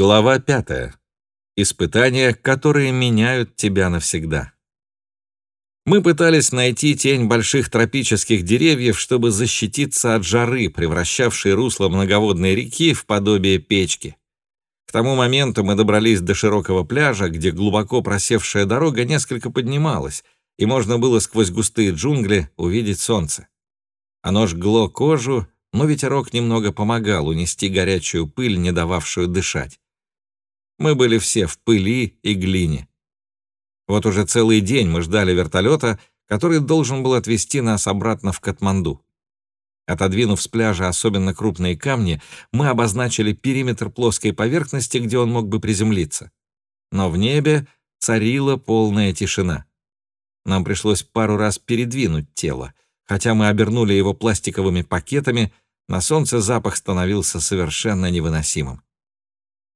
Глава пятая. Испытания, которые меняют тебя навсегда. Мы пытались найти тень больших тропических деревьев, чтобы защититься от жары, превращавшей русло многоводной реки в подобие печки. К тому моменту мы добрались до широкого пляжа, где глубоко просевшая дорога несколько поднималась, и можно было сквозь густые джунгли увидеть солнце. Оно жгло кожу, но ветерок немного помогал унести горячую пыль, не дававшую дышать. Мы были все в пыли и глине. Вот уже целый день мы ждали вертолета, который должен был отвезти нас обратно в Катманду. Отодвинув с пляжа особенно крупные камни, мы обозначили периметр плоской поверхности, где он мог бы приземлиться. Но в небе царила полная тишина. Нам пришлось пару раз передвинуть тело. Хотя мы обернули его пластиковыми пакетами, на солнце запах становился совершенно невыносимым.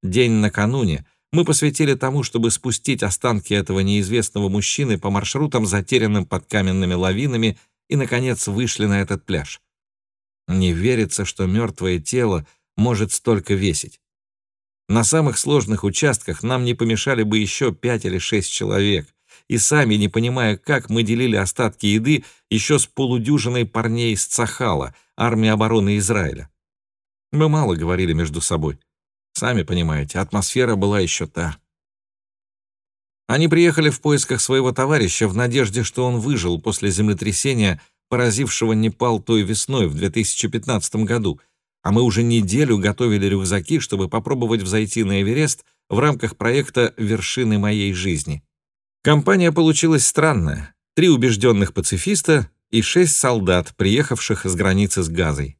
День накануне мы посвятили тому, чтобы спустить останки этого неизвестного мужчины по маршрутам, затерянным под каменными лавинами, и, наконец, вышли на этот пляж. Не верится, что мертвое тело может столько весить. На самых сложных участках нам не помешали бы еще пять или шесть человек, и сами, не понимая, как мы делили остатки еды еще с полудюжиной парней из Цахала, армии обороны Израиля. Мы мало говорили между собой. Сами понимаете, атмосфера была еще та. Они приехали в поисках своего товарища в надежде, что он выжил после землетрясения, поразившего Непал той весной в 2015 году, а мы уже неделю готовили рюкзаки, чтобы попробовать взойти на Эверест в рамках проекта «Вершины моей жизни». Компания получилась странная. Три убежденных пацифиста и шесть солдат, приехавших с границы с Газой.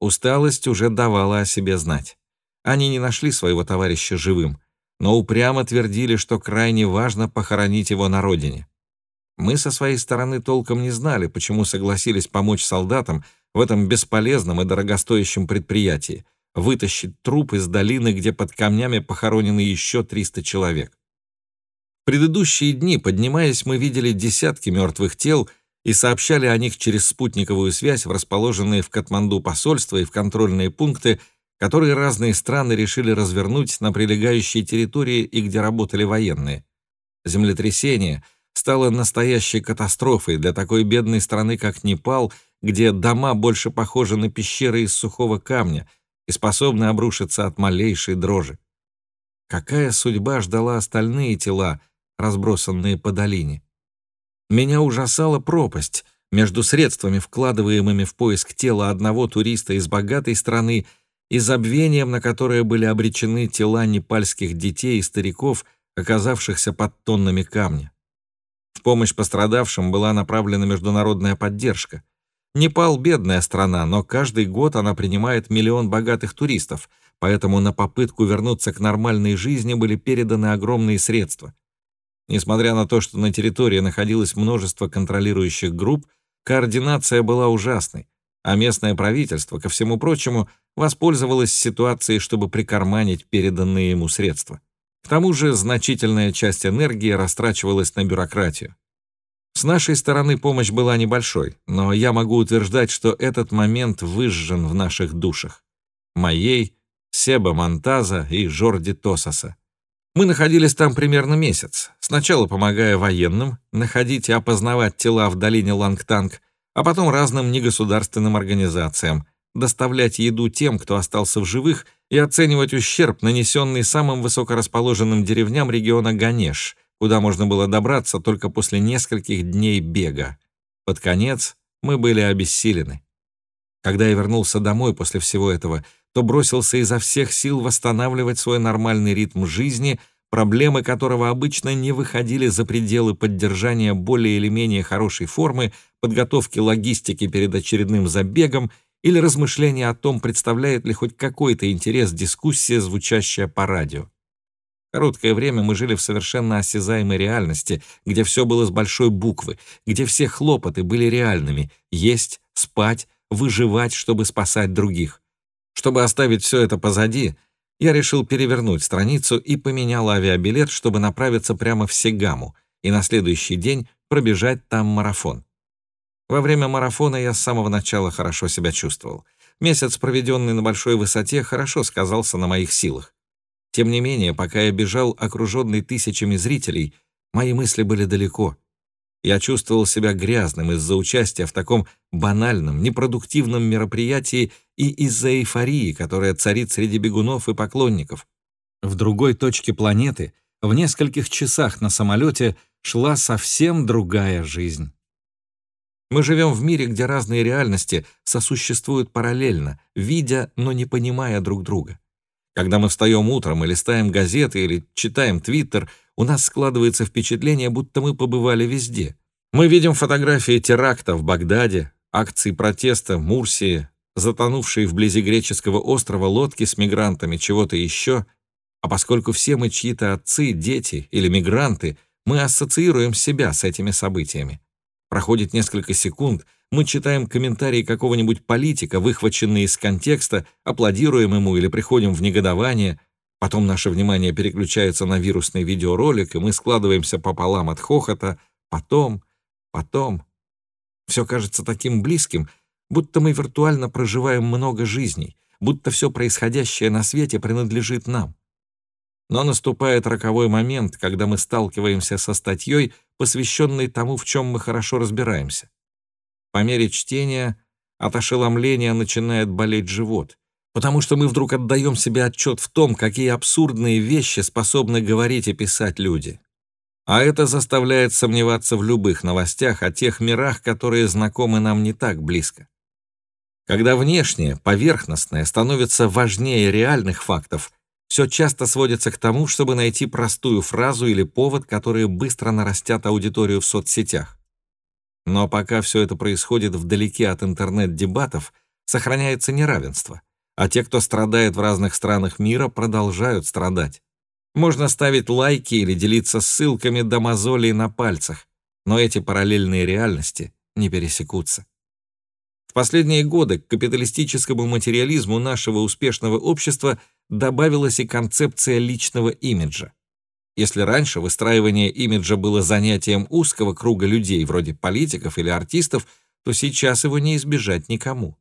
Усталость уже давала о себе знать. Они не нашли своего товарища живым, но упрямо твердили, что крайне важно похоронить его на родине. Мы со своей стороны толком не знали, почему согласились помочь солдатам в этом бесполезном и дорогостоящем предприятии, вытащить труп из долины, где под камнями похоронены еще 300 человек предыдущие дни, поднимаясь, мы видели десятки мертвых тел и сообщали о них через спутниковую связь в расположенные в Катманду посольства и в контрольные пункты, которые разные страны решили развернуть на прилегающей территории и где работали военные. Землетрясение стало настоящей катастрофой для такой бедной страны, как Непал, где дома больше похожи на пещеры из сухого камня и способны обрушиться от малейшей дрожи. Какая судьба ждала остальные тела, разбросанные по долине. Меня ужасала пропасть между средствами, вкладываемыми в поиск тела одного туриста из богатой страны, и забвением, на которое были обречены тела непальских детей и стариков, оказавшихся под тоннами камня. В помощь пострадавшим была направлена международная поддержка. Непал — бедная страна, но каждый год она принимает миллион богатых туристов, поэтому на попытку вернуться к нормальной жизни были переданы огромные средства. Несмотря на то, что на территории находилось множество контролирующих групп, координация была ужасной, а местное правительство, ко всему прочему, воспользовалось ситуацией, чтобы прикарманить переданные ему средства. К тому же значительная часть энергии растрачивалась на бюрократию. С нашей стороны помощь была небольшой, но я могу утверждать, что этот момент выжжен в наших душах. Моей, Себа Монтаза и Жорди Тосаса. Мы находились там примерно месяц, сначала помогая военным находить и опознавать тела в долине Лангтанг, а потом разным негосударственным организациям, доставлять еду тем, кто остался в живых, и оценивать ущерб, нанесенный самым высокорасположенным деревням региона Ганеш, куда можно было добраться только после нескольких дней бега. Под конец мы были обессилены. Когда я вернулся домой после всего этого, то бросился изо всех сил восстанавливать свой нормальный ритм жизни, проблемы которого обычно не выходили за пределы поддержания более или менее хорошей формы, подготовки логистики перед очередным забегом или размышления о том, представляет ли хоть какой-то интерес дискуссия, звучащая по радио. Короткое время мы жили в совершенно осязаемой реальности, где все было с большой буквы, где все хлопоты были реальными — есть, спать, выживать, чтобы спасать других. Чтобы оставить все это позади, я решил перевернуть страницу и поменял авиабилет, чтобы направиться прямо в Сегаму и на следующий день пробежать там марафон. Во время марафона я с самого начала хорошо себя чувствовал. Месяц, проведенный на большой высоте, хорошо сказался на моих силах. Тем не менее, пока я бежал, окруженный тысячами зрителей, мои мысли были далеко. Я чувствовал себя грязным из-за участия в таком банальном, непродуктивном мероприятии и из-за эйфории, которая царит среди бегунов и поклонников. В другой точке планеты, в нескольких часах на самолете, шла совсем другая жизнь. Мы живем в мире, где разные реальности сосуществуют параллельно, видя, но не понимая друг друга. Когда мы встаем утром и листаем газеты или читаем Твиттер, у нас складывается впечатление, будто мы побывали везде. Мы видим фотографии теракта в Багдаде, акции протеста в Мурсии, затонувшие вблизи греческого острова лодки с мигрантами, чего-то еще. А поскольку все мы чьи-то отцы, дети или мигранты, мы ассоциируем себя с этими событиями. Проходит несколько секунд, мы читаем комментарии какого-нибудь политика, выхваченные из контекста, аплодируем ему или приходим в негодование. Потом наше внимание переключается на вирусный видеоролик, и мы складываемся пополам от хохота. Потом, потом. Все кажется таким близким, будто мы виртуально проживаем много жизней, будто все происходящее на свете принадлежит нам. Но наступает роковой момент, когда мы сталкиваемся со статьей, посвященной тому, в чем мы хорошо разбираемся. По мере чтения от ошеломления начинает болеть живот, потому что мы вдруг отдаем себе отчет в том, какие абсурдные вещи способны говорить и писать люди. А это заставляет сомневаться в любых новостях о тех мирах, которые знакомы нам не так близко. Когда внешнее, поверхностное становится важнее реальных фактов, все часто сводится к тому, чтобы найти простую фразу или повод, которые быстро нарастят аудиторию в соцсетях. Но пока все это происходит вдалеке от интернет-дебатов, сохраняется неравенство, а те, кто страдает в разных странах мира, продолжают страдать. Можно ставить лайки или делиться ссылками до мозолей на пальцах, но эти параллельные реальности не пересекутся. В последние годы к капиталистическому материализму нашего успешного общества добавилась и концепция личного имиджа. Если раньше выстраивание имиджа было занятием узкого круга людей, вроде политиков или артистов, то сейчас его не избежать никому.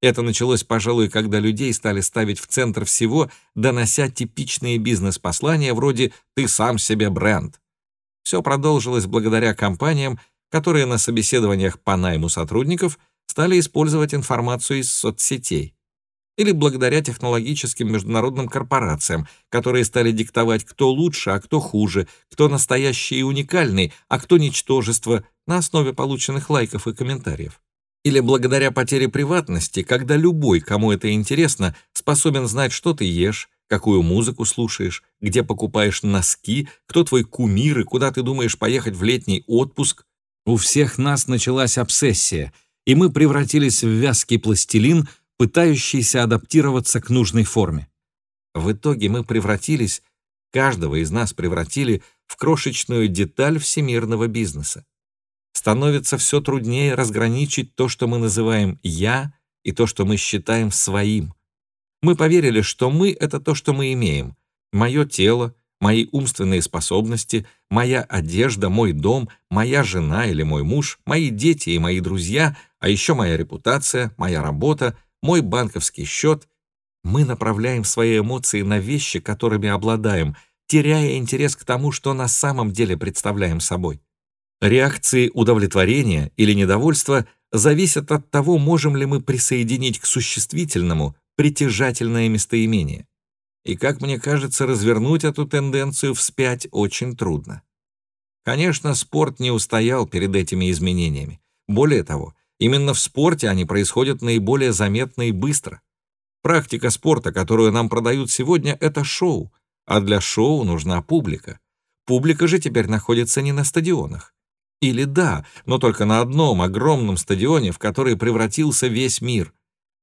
Это началось, пожалуй, когда людей стали ставить в центр всего, донося типичные бизнес-послания вроде «ты сам себе бренд». Все продолжилось благодаря компаниям, которые на собеседованиях по найму сотрудников стали использовать информацию из соцсетей или благодаря технологическим международным корпорациям, которые стали диктовать, кто лучше, а кто хуже, кто настоящий и уникальный, а кто ничтожество, на основе полученных лайков и комментариев. Или благодаря потере приватности, когда любой, кому это интересно, способен знать, что ты ешь, какую музыку слушаешь, где покупаешь носки, кто твой кумир и куда ты думаешь поехать в летний отпуск. У всех нас началась обсессия, и мы превратились в вязкий пластилин, пытающийся адаптироваться к нужной форме. В итоге мы превратились, каждого из нас превратили в крошечную деталь всемирного бизнеса. Становится все труднее разграничить то, что мы называем «я», и то, что мы считаем своим. Мы поверили, что мы — это то, что мы имеем. Мое тело, мои умственные способности, моя одежда, мой дом, моя жена или мой муж, мои дети и мои друзья, а еще моя репутация, моя работа — мой банковский счет, мы направляем свои эмоции на вещи, которыми обладаем, теряя интерес к тому, что на самом деле представляем собой. Реакции удовлетворения или недовольства зависят от того, можем ли мы присоединить к существительному притяжательное местоимение. И, как мне кажется, развернуть эту тенденцию вспять очень трудно. Конечно, спорт не устоял перед этими изменениями. Более того, Именно в спорте они происходят наиболее заметно и быстро. Практика спорта, которую нам продают сегодня, это шоу, а для шоу нужна публика. Публика же теперь находится не на стадионах. Или да, но только на одном огромном стадионе, в который превратился весь мир.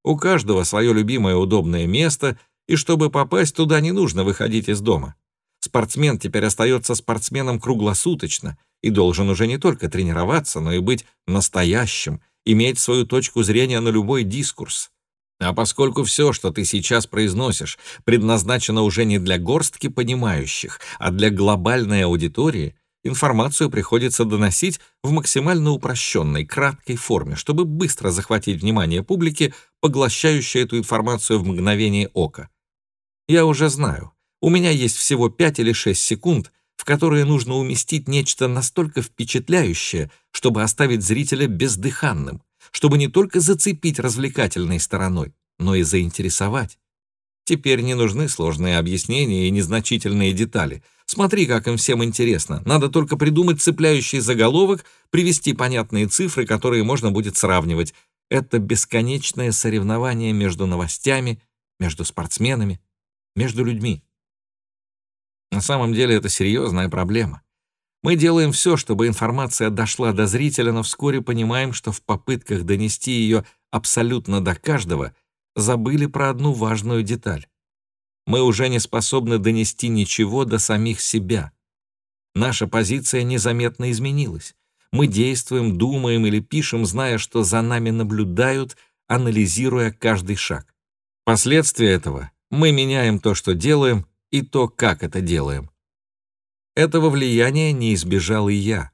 У каждого свое любимое удобное место, и чтобы попасть туда, не нужно выходить из дома. Спортсмен теперь остается спортсменом круглосуточно и должен уже не только тренироваться, но и быть настоящим, иметь свою точку зрения на любой дискурс. А поскольку все, что ты сейчас произносишь, предназначено уже не для горстки понимающих, а для глобальной аудитории, информацию приходится доносить в максимально упрощенной, краткой форме, чтобы быстро захватить внимание публики, поглощающей эту информацию в мгновение ока. Я уже знаю, У меня есть всего 5 или 6 секунд, в которые нужно уместить нечто настолько впечатляющее, чтобы оставить зрителя бездыханным, чтобы не только зацепить развлекательной стороной, но и заинтересовать. Теперь не нужны сложные объяснения и незначительные детали. Смотри, как им всем интересно. Надо только придумать цепляющий заголовок, привести понятные цифры, которые можно будет сравнивать. Это бесконечное соревнование между новостями, между спортсменами, между людьми. На самом деле это серьезная проблема. Мы делаем все, чтобы информация дошла до зрителя, но вскоре понимаем, что в попытках донести ее абсолютно до каждого забыли про одну важную деталь. Мы уже не способны донести ничего до самих себя. Наша позиция незаметно изменилась. Мы действуем, думаем или пишем, зная, что за нами наблюдают, анализируя каждый шаг. Последствия этого — мы меняем то, что делаем, и то, как это делаем. Этого влияния не избежал и я.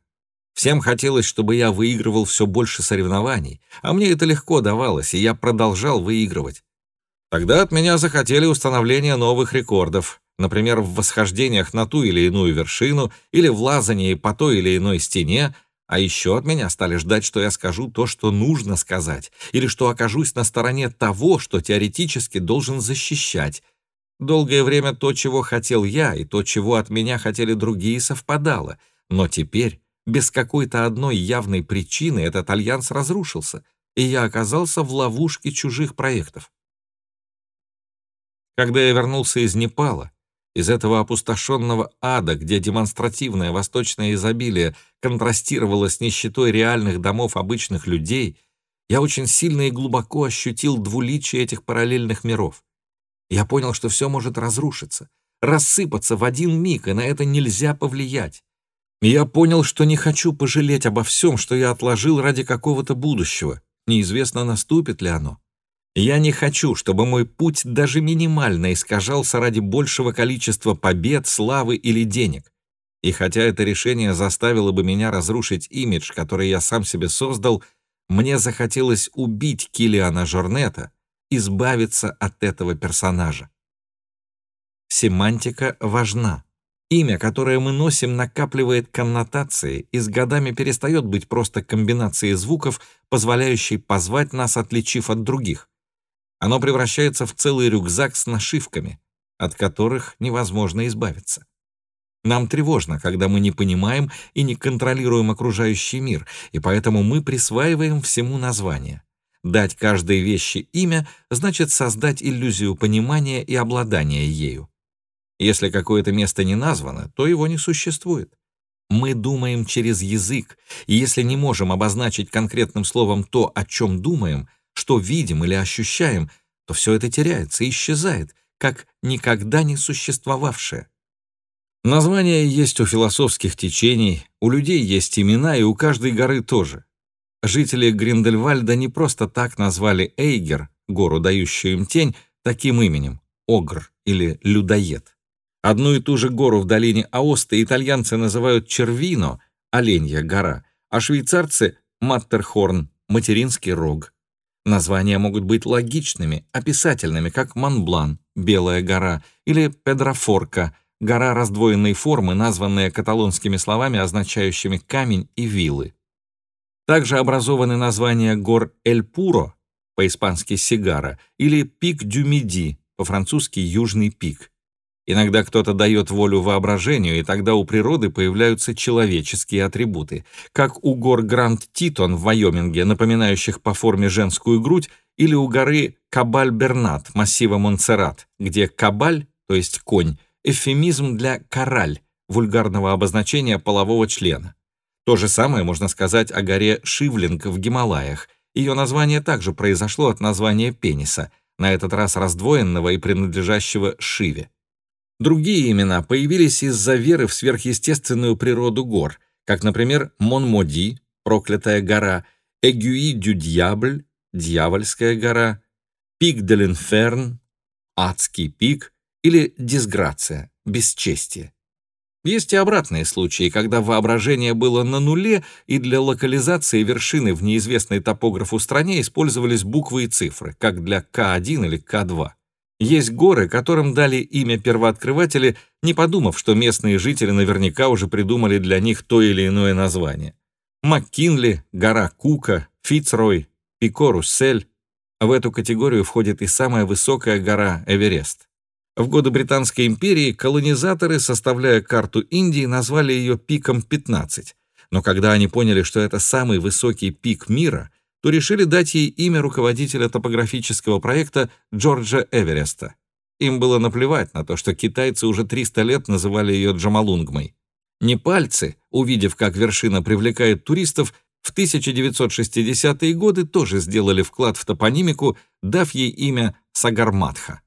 Всем хотелось, чтобы я выигрывал все больше соревнований, а мне это легко давалось, и я продолжал выигрывать. Тогда от меня захотели установления новых рекордов, например, в восхождениях на ту или иную вершину или в лазании по той или иной стене, а еще от меня стали ждать, что я скажу то, что нужно сказать, или что окажусь на стороне того, что теоретически должен защищать. Долгое время то, чего хотел я, и то, чего от меня хотели другие, совпадало. Но теперь без какой-то одной явной причины этот альянс разрушился, и я оказался в ловушке чужих проектов. Когда я вернулся из Непала, из этого опустошенного ада, где демонстративное восточное изобилие контрастировало с нищетой реальных домов обычных людей, я очень сильно и глубоко ощутил двуличие этих параллельных миров. Я понял, что все может разрушиться, рассыпаться в один миг, и на это нельзя повлиять. Я понял, что не хочу пожалеть обо всем, что я отложил ради какого-то будущего. Неизвестно, наступит ли оно. Я не хочу, чтобы мой путь даже минимально искажался ради большего количества побед, славы или денег. И хотя это решение заставило бы меня разрушить имидж, который я сам себе создал, мне захотелось убить Килиана Жорнета, избавиться от этого персонажа. Семантика важна. Имя, которое мы носим, накапливает коннотации и с годами перестает быть просто комбинацией звуков, позволяющей позвать нас, отличив от других. Оно превращается в целый рюкзак с нашивками, от которых невозможно избавиться. Нам тревожно, когда мы не понимаем и не контролируем окружающий мир, и поэтому мы присваиваем всему название. Дать каждой вещи имя значит создать иллюзию понимания и обладания ею. Если какое-то место не названо, то его не существует. Мы думаем через язык, и если не можем обозначить конкретным словом то, о чем думаем, что видим или ощущаем, то все это теряется и исчезает, как никогда не существовавшее. Названия есть у философских течений, у людей есть имена, и у каждой горы тоже. Жители Гриндельвальда не просто так назвали Эйгер, гору, дающую им тень, таким именем — Огр или Людоед. Одну и ту же гору в долине Аоста итальянцы называют Червино, Оленья гора, а швейцарцы — Маттерхорн, Материнский рог. Названия могут быть логичными, описательными, как Монблан, Белая гора, или Педрофорка, гора раздвоенной формы, названная каталонскими словами, означающими камень и вилы. Также образованы названия гор Эль-Пуро, по-испански Сигара, или Пик дю Миди, по-французски Южный пик. Иногда кто-то дает волю воображению, и тогда у природы появляются человеческие атрибуты, как у гор Гранд-Титон в Вайоминге, напоминающих по форме женскую грудь, или у горы Кабаль-Бернат, массива Монсеррат, где кабаль, то есть конь, эвфемизм для кораль, вульгарного обозначения полового члена. То же самое можно сказать о горе Шивлинг в Гималаях. Ее название также произошло от названия пениса, на этот раз раздвоенного и принадлежащего Шиве. Другие имена появились из-за веры в сверхъестественную природу гор, как, например, Монмоди, проклятая гора, Эгюи дю Дьябль, дьявольская гора, Пик де l'Infern, адский пик, или Дисграция, бесчестие. Есть и обратные случаи, когда воображение было на нуле, и для локализации вершины в неизвестной топографу стране использовались буквы и цифры, как для К1 или К2. Есть горы, которым дали имя первооткрыватели, не подумав, что местные жители наверняка уже придумали для них то или иное название. МакКинли, гора Кука, Фицрой, Пико-Руссель. В эту категорию входит и самая высокая гора Эверест. В годы Британской империи колонизаторы, составляя карту Индии, назвали ее пиком 15. Но когда они поняли, что это самый высокий пик мира — то решили дать ей имя руководителя топографического проекта Джорджа Эвереста. Им было наплевать на то, что китайцы уже 300 лет называли ее Джамалунгмой. Непальцы, увидев, как вершина привлекает туристов, в 1960-е годы тоже сделали вклад в топонимику, дав ей имя Сагарматха.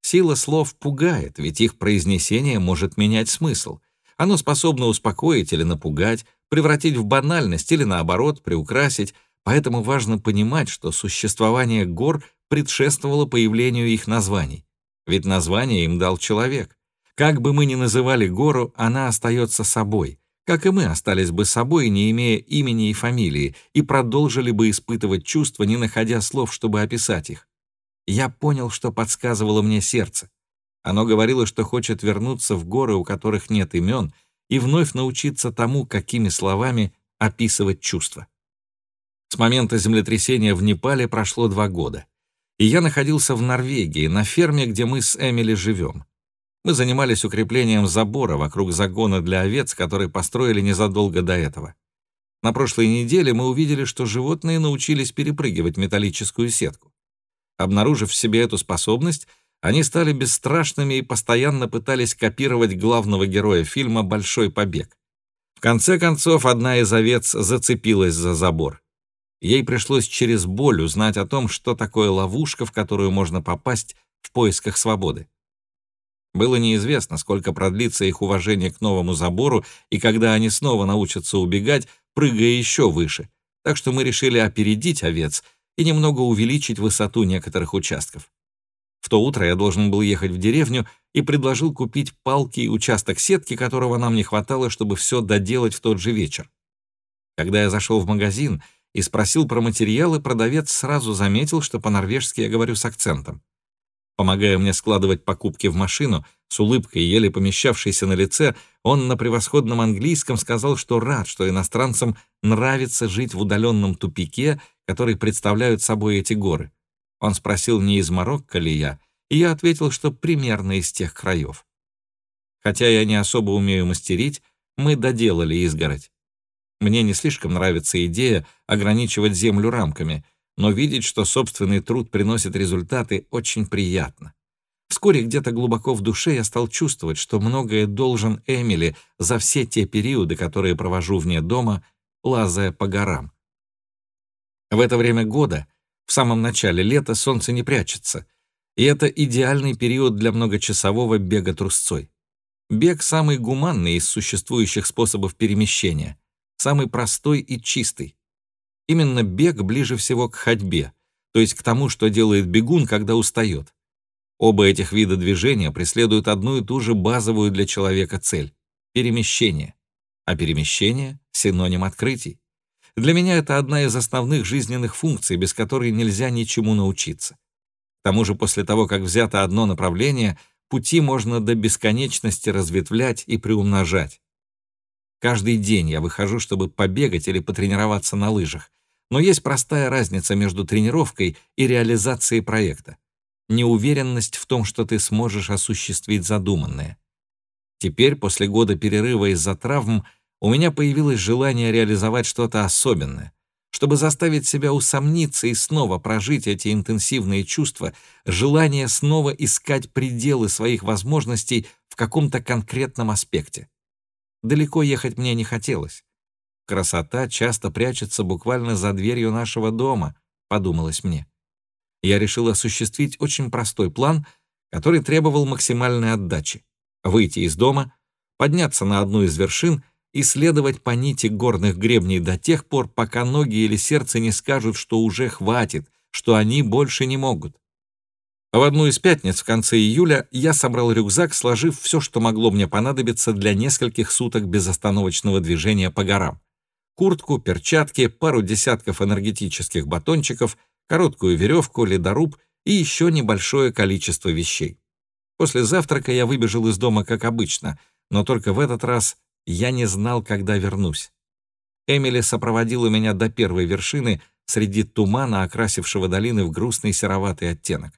Сила слов пугает, ведь их произнесение может менять смысл. Оно способно успокоить или напугать, превратить в банальность или, наоборот, приукрасить, Поэтому важно понимать, что существование гор предшествовало появлению их названий. Ведь название им дал человек. Как бы мы ни называли гору, она остается собой, как и мы остались бы собой, не имея имени и фамилии, и продолжили бы испытывать чувства, не находя слов, чтобы описать их. Я понял, что подсказывало мне сердце. Оно говорило, что хочет вернуться в горы, у которых нет имен, и вновь научиться тому, какими словами описывать чувства. С момента землетрясения в Непале прошло два года. И я находился в Норвегии, на ферме, где мы с Эмили живем. Мы занимались укреплением забора вокруг загона для овец, который построили незадолго до этого. На прошлой неделе мы увидели, что животные научились перепрыгивать металлическую сетку. Обнаружив в себе эту способность, они стали бесстрашными и постоянно пытались копировать главного героя фильма «Большой побег». В конце концов, одна из овец зацепилась за забор. Ей пришлось через боль узнать о том, что такое ловушка, в которую можно попасть в поисках свободы. Было неизвестно, сколько продлится их уважение к новому забору и когда они снова научатся убегать, прыгая еще выше. Так что мы решили опередить овец и немного увеличить высоту некоторых участков. В то утро я должен был ехать в деревню и предложил купить палки и участок сетки, которого нам не хватало, чтобы все доделать в тот же вечер. Когда я зашел в магазин, и спросил про материалы, продавец сразу заметил, что по-норвежски я говорю с акцентом. Помогая мне складывать покупки в машину, с улыбкой, еле помещавшейся на лице, он на превосходном английском сказал, что рад, что иностранцам нравится жить в удаленном тупике, который представляют собой эти горы. Он спросил, не из Марокко ли я, и я ответил, что примерно из тех краев. Хотя я не особо умею мастерить, мы доделали изгородь. Мне не слишком нравится идея ограничивать Землю рамками, но видеть, что собственный труд приносит результаты, очень приятно. Вскоре где-то глубоко в душе я стал чувствовать, что многое должен Эмили за все те периоды, которые провожу вне дома, лазая по горам. В это время года, в самом начале лета, солнце не прячется, и это идеальный период для многочасового бега трусцой. Бег — самый гуманный из существующих способов перемещения самый простой и чистый. Именно бег ближе всего к ходьбе, то есть к тому, что делает бегун, когда устает. Оба этих вида движения преследуют одну и ту же базовую для человека цель — перемещение. А перемещение — синоним открытий. Для меня это одна из основных жизненных функций, без которой нельзя ничему научиться. К тому же после того, как взято одно направление, пути можно до бесконечности разветвлять и приумножать. Каждый день я выхожу, чтобы побегать или потренироваться на лыжах. Но есть простая разница между тренировкой и реализацией проекта. Неуверенность в том, что ты сможешь осуществить задуманное. Теперь, после года перерыва из-за травм, у меня появилось желание реализовать что-то особенное, чтобы заставить себя усомниться и снова прожить эти интенсивные чувства, желание снова искать пределы своих возможностей в каком-то конкретном аспекте. Далеко ехать мне не хотелось. Красота часто прячется буквально за дверью нашего дома, подумалось мне. Я решил осуществить очень простой план, который требовал максимальной отдачи. Выйти из дома, подняться на одну из вершин и следовать по нити горных гребней до тех пор, пока ноги или сердце не скажут, что уже хватит, что они больше не могут. В одну из пятниц в конце июля я собрал рюкзак, сложив все, что могло мне понадобиться для нескольких суток безостановочного движения по горам. Куртку, перчатки, пару десятков энергетических батончиков, короткую веревку, ледоруб и еще небольшое количество вещей. После завтрака я выбежал из дома, как обычно, но только в этот раз я не знал, когда вернусь. Эмили сопроводила меня до первой вершины среди тумана, окрасившего долины в грустный сероватый оттенок.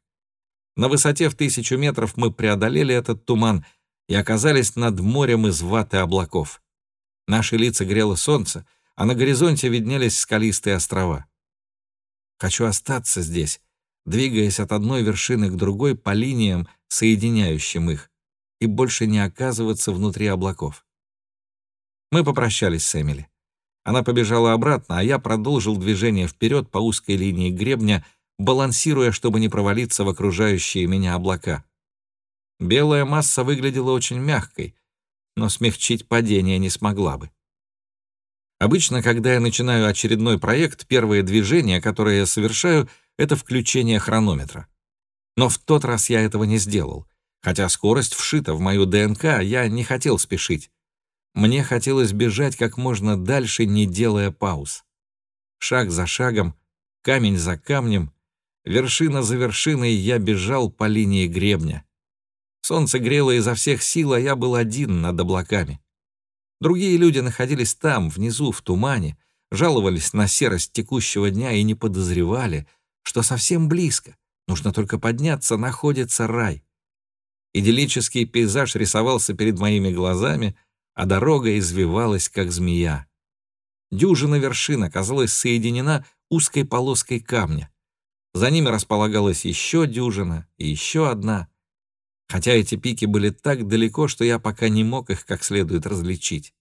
На высоте в тысячу метров мы преодолели этот туман и оказались над морем из ваты облаков. Наши лица грело солнце, а на горизонте виднелись скалистые острова. Хочу остаться здесь, двигаясь от одной вершины к другой по линиям, соединяющим их, и больше не оказываться внутри облаков. Мы попрощались с Эмили. Она побежала обратно, а я продолжил движение вперед по узкой линии гребня, балансируя, чтобы не провалиться в окружающие меня облака. Белая масса выглядела очень мягкой, но смягчить падение не смогла бы. Обычно, когда я начинаю очередной проект, первое движение, которое я совершаю, это включение хронометра. Но в тот раз я этого не сделал. Хотя скорость вшита в мою ДНК, я не хотел спешить. Мне хотелось бежать как можно дальше, не делая пауз. Шаг за шагом, камень за камнем, вершина за вершиной я бежал по линии гребня. Солнце грело изо всех сил, а я был один над облаками. Другие люди находились там, внизу, в тумане, жаловались на серость текущего дня и не подозревали, что совсем близко, нужно только подняться, находится рай. Идиллический пейзаж рисовался перед моими глазами, а дорога извивалась, как змея. Дюжина вершин оказалась соединена узкой полоской камня. За ними располагалась еще дюжина и еще одна — хотя эти пики были так далеко, что я пока не мог их как следует различить.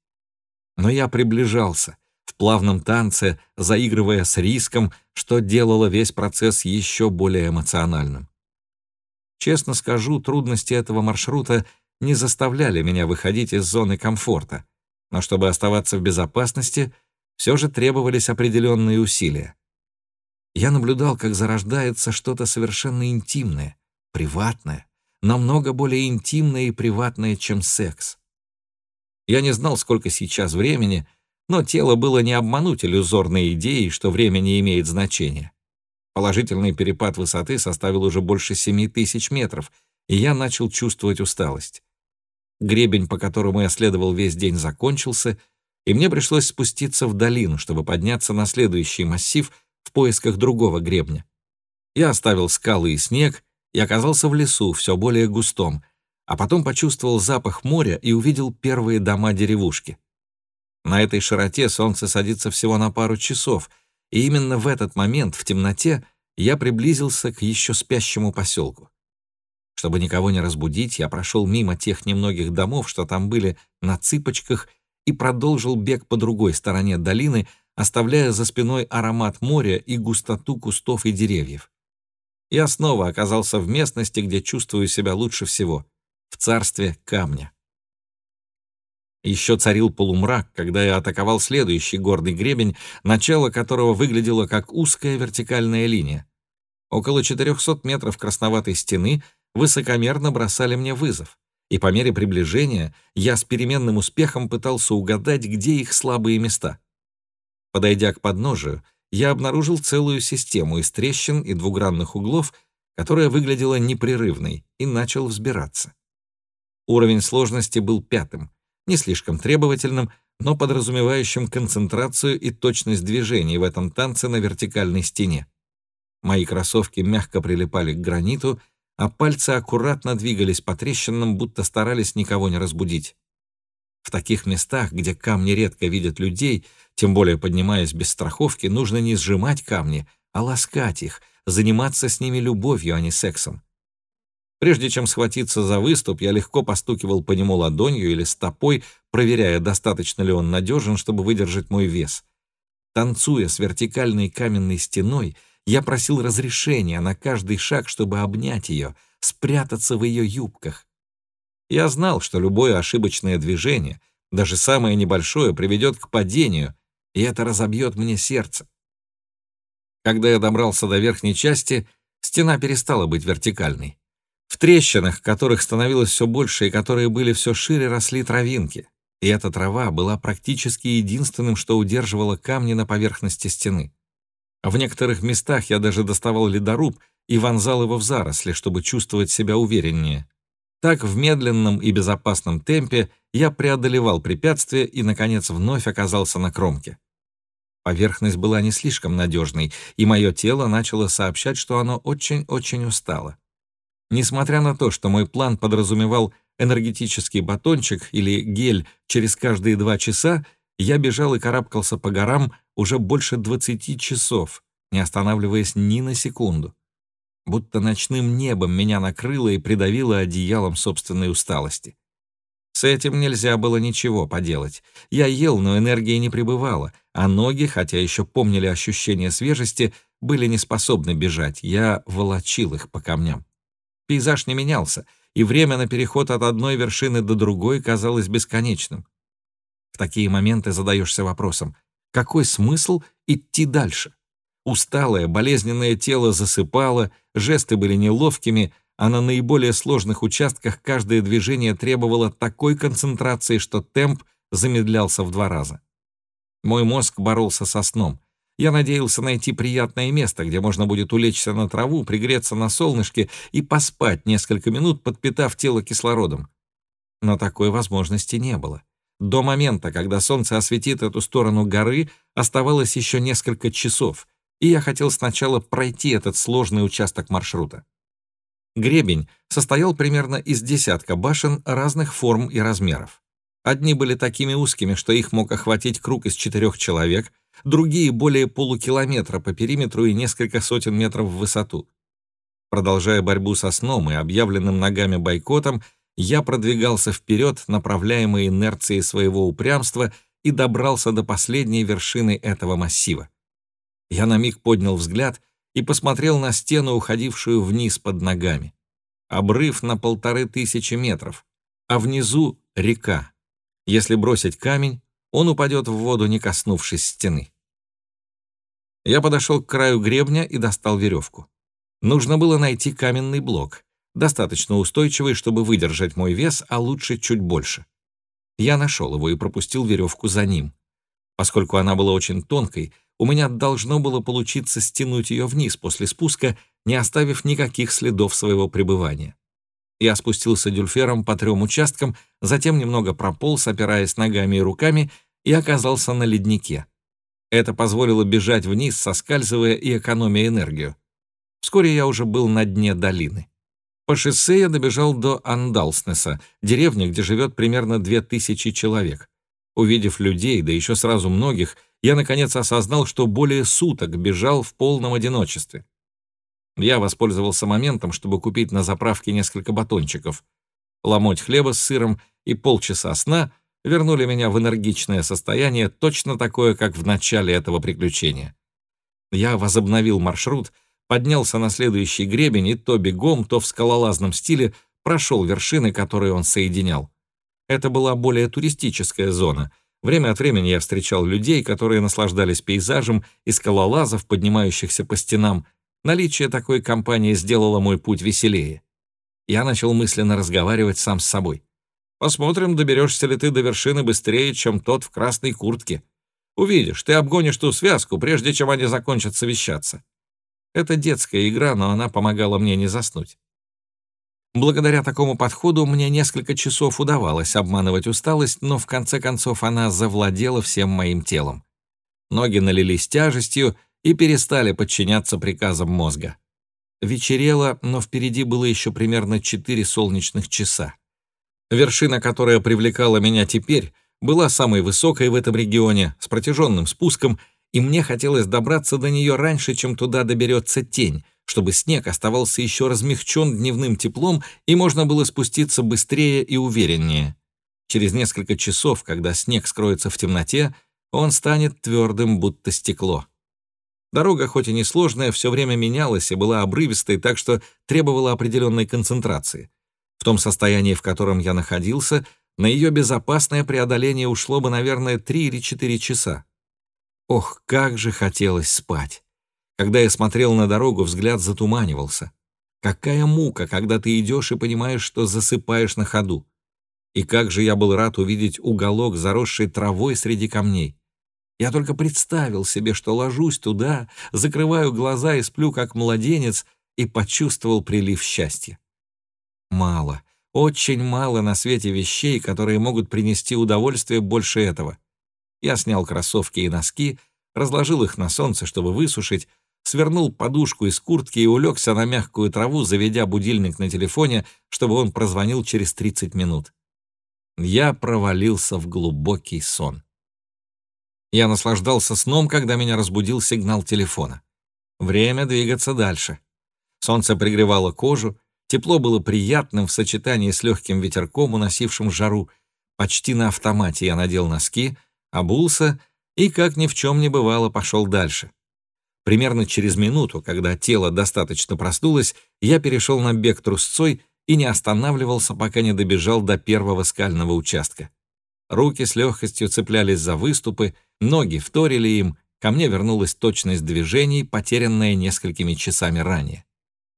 Но я приближался, в плавном танце, заигрывая с риском, что делало весь процесс еще более эмоциональным. Честно скажу, трудности этого маршрута не заставляли меня выходить из зоны комфорта, но чтобы оставаться в безопасности, все же требовались определенные усилия. Я наблюдал, как зарождается что-то совершенно интимное, приватное, намного более интимное и приватное, чем секс. Я не знал, сколько сейчас времени, но тело было не обмануть иллюзорной идеей, что время не имеет значения. Положительный перепад высоты составил уже больше семи тысяч метров, и я начал чувствовать усталость. Гребень, по которому я следовал весь день, закончился, и мне пришлось спуститься в долину, чтобы подняться на следующий массив в поисках другого гребня. Я оставил скалы и снег и оказался в лесу, все более густом, а потом почувствовал запах моря и увидел первые дома-деревушки. На этой широте солнце садится всего на пару часов, и именно в этот момент, в темноте, я приблизился к еще спящему поселку. Чтобы никого не разбудить, я прошел мимо тех немногих домов, что там были, на цыпочках, и продолжил бег по другой стороне долины, оставляя за спиной аромат моря и густоту кустов и деревьев я снова оказался в местности, где чувствую себя лучше всего — в царстве камня. Еще царил полумрак, когда я атаковал следующий горный гребень, начало которого выглядело как узкая вертикальная линия. Около 400 метров красноватой стены высокомерно бросали мне вызов, и по мере приближения я с переменным успехом пытался угадать, где их слабые места. Подойдя к подножию, я обнаружил целую систему из трещин и двугранных углов, которая выглядела непрерывной, и начал взбираться. Уровень сложности был пятым, не слишком требовательным, но подразумевающим концентрацию и точность движений в этом танце на вертикальной стене. Мои кроссовки мягко прилипали к граниту, а пальцы аккуратно двигались по трещинам, будто старались никого не разбудить. В таких местах, где камни редко видят людей, тем более поднимаясь без страховки, нужно не сжимать камни, а ласкать их, заниматься с ними любовью, а не сексом. Прежде чем схватиться за выступ, я легко постукивал по нему ладонью или стопой, проверяя, достаточно ли он надежен, чтобы выдержать мой вес. Танцуя с вертикальной каменной стеной, я просил разрешения на каждый шаг, чтобы обнять ее, спрятаться в ее юбках. Я знал, что любое ошибочное движение, даже самое небольшое, приведет к падению, и это разобьет мне сердце. Когда я добрался до верхней части, стена перестала быть вертикальной. В трещинах, которых становилось все больше и которые были все шире, росли травинки, и эта трава была практически единственным, что удерживало камни на поверхности стены. В некоторых местах я даже доставал ледоруб и вонзал его в заросли, чтобы чувствовать себя увереннее. Так в медленном и безопасном темпе я преодолевал препятствия и, наконец, вновь оказался на кромке. Поверхность была не слишком надежной, и мое тело начало сообщать, что оно очень-очень устало. Несмотря на то, что мой план подразумевал энергетический батончик или гель через каждые два часа, я бежал и карабкался по горам уже больше 20 часов, не останавливаясь ни на секунду. Будто ночным небом меня накрыло и придавило одеялом собственной усталости. С этим нельзя было ничего поделать. Я ел, но энергии не пребывало, а ноги, хотя еще помнили ощущение свежести, были не способны бежать. Я волочил их по камням. Пейзаж не менялся, и время на переход от одной вершины до другой казалось бесконечным. В такие моменты задаешься вопросом, какой смысл идти дальше? Усталое, болезненное тело засыпало, жесты были неловкими, а на наиболее сложных участках каждое движение требовало такой концентрации, что темп замедлялся в два раза. Мой мозг боролся со сном. Я надеялся найти приятное место, где можно будет улечься на траву, пригреться на солнышке и поспать несколько минут, подпитав тело кислородом. Но такой возможности не было. До момента, когда солнце осветит эту сторону горы, оставалось еще несколько часов, и я хотел сначала пройти этот сложный участок маршрута. Гребень состоял примерно из десятка башен разных форм и размеров. Одни были такими узкими, что их мог охватить круг из четырех человек, другие — более полукилометра по периметру и несколько сотен метров в высоту. Продолжая борьбу со сном и объявленным ногами бойкотом, я продвигался вперед, направляемый инерцией своего упрямства, и добрался до последней вершины этого массива. Я на миг поднял взгляд и посмотрел на стену, уходившую вниз под ногами. Обрыв на полторы тысячи метров, а внизу — река. Если бросить камень, он упадет в воду, не коснувшись стены. Я подошел к краю гребня и достал веревку. Нужно было найти каменный блок, достаточно устойчивый, чтобы выдержать мой вес, а лучше чуть больше. Я нашел его и пропустил веревку за ним. Поскольку она была очень тонкой, у меня должно было получиться стянуть ее вниз после спуска, не оставив никаких следов своего пребывания. Я спустился дюльфером по трем участкам, затем немного прополз, опираясь ногами и руками, и оказался на леднике. Это позволило бежать вниз, соскальзывая и экономя энергию. Вскоре я уже был на дне долины. По шоссе я добежал до Андалснеса, деревни, где живет примерно две тысячи человек. Увидев людей, да еще сразу многих, я наконец осознал, что более суток бежал в полном одиночестве. Я воспользовался моментом, чтобы купить на заправке несколько батончиков. Ломоть хлеба с сыром и полчаса сна вернули меня в энергичное состояние, точно такое, как в начале этого приключения. Я возобновил маршрут, поднялся на следующий гребень и то бегом, то в скалолазном стиле прошел вершины, которые он соединял. Это была более туристическая зона — Время от времени я встречал людей, которые наслаждались пейзажем и скалолазов, поднимающихся по стенам. Наличие такой компании сделало мой путь веселее. Я начал мысленно разговаривать сам с собой. «Посмотрим, доберешься ли ты до вершины быстрее, чем тот в красной куртке. Увидишь, ты обгонишь ту связку, прежде чем они закончат совещаться». Это детская игра, но она помогала мне не заснуть. Благодаря такому подходу мне несколько часов удавалось обманывать усталость, но в конце концов она завладела всем моим телом. Ноги налились тяжестью и перестали подчиняться приказам мозга. Вечерело, но впереди было еще примерно 4 солнечных часа. Вершина, которая привлекала меня теперь, была самой высокой в этом регионе, с протяженным спуском, и мне хотелось добраться до нее раньше, чем туда доберется тень, чтобы снег оставался еще размягчен дневным теплом и можно было спуститься быстрее и увереннее. Через несколько часов, когда снег скроется в темноте, он станет твердым, будто стекло. Дорога, хоть и несложная, все время менялась и была обрывистой, так что требовала определенной концентрации. В том состоянии, в котором я находился, на ее безопасное преодоление ушло бы, наверное, три или четыре часа. Ох, как же хотелось спать! Когда я смотрел на дорогу, взгляд затуманивался. Какая мука, когда ты идешь и понимаешь, что засыпаешь на ходу. И как же я был рад увидеть уголок, заросший травой среди камней. Я только представил себе, что ложусь туда, закрываю глаза и сплю как младенец, и почувствовал прилив счастья. Мало, очень мало на свете вещей, которые могут принести удовольствие больше этого. Я снял кроссовки и носки, разложил их на солнце, чтобы высушить, свернул подушку из куртки и улегся на мягкую траву, заведя будильник на телефоне, чтобы он прозвонил через 30 минут. Я провалился в глубокий сон. Я наслаждался сном, когда меня разбудил сигнал телефона. Время двигаться дальше. Солнце пригревало кожу, тепло было приятным в сочетании с легким ветерком, уносившим жару. Почти на автомате я надел носки, обулся и, как ни в чем не бывало, пошел дальше. Примерно через минуту, когда тело достаточно проснулось, я перешел на бег трусцой и не останавливался, пока не добежал до первого скального участка. Руки с легкостью цеплялись за выступы, ноги вторили им, ко мне вернулась точность движений, потерянная несколькими часами ранее.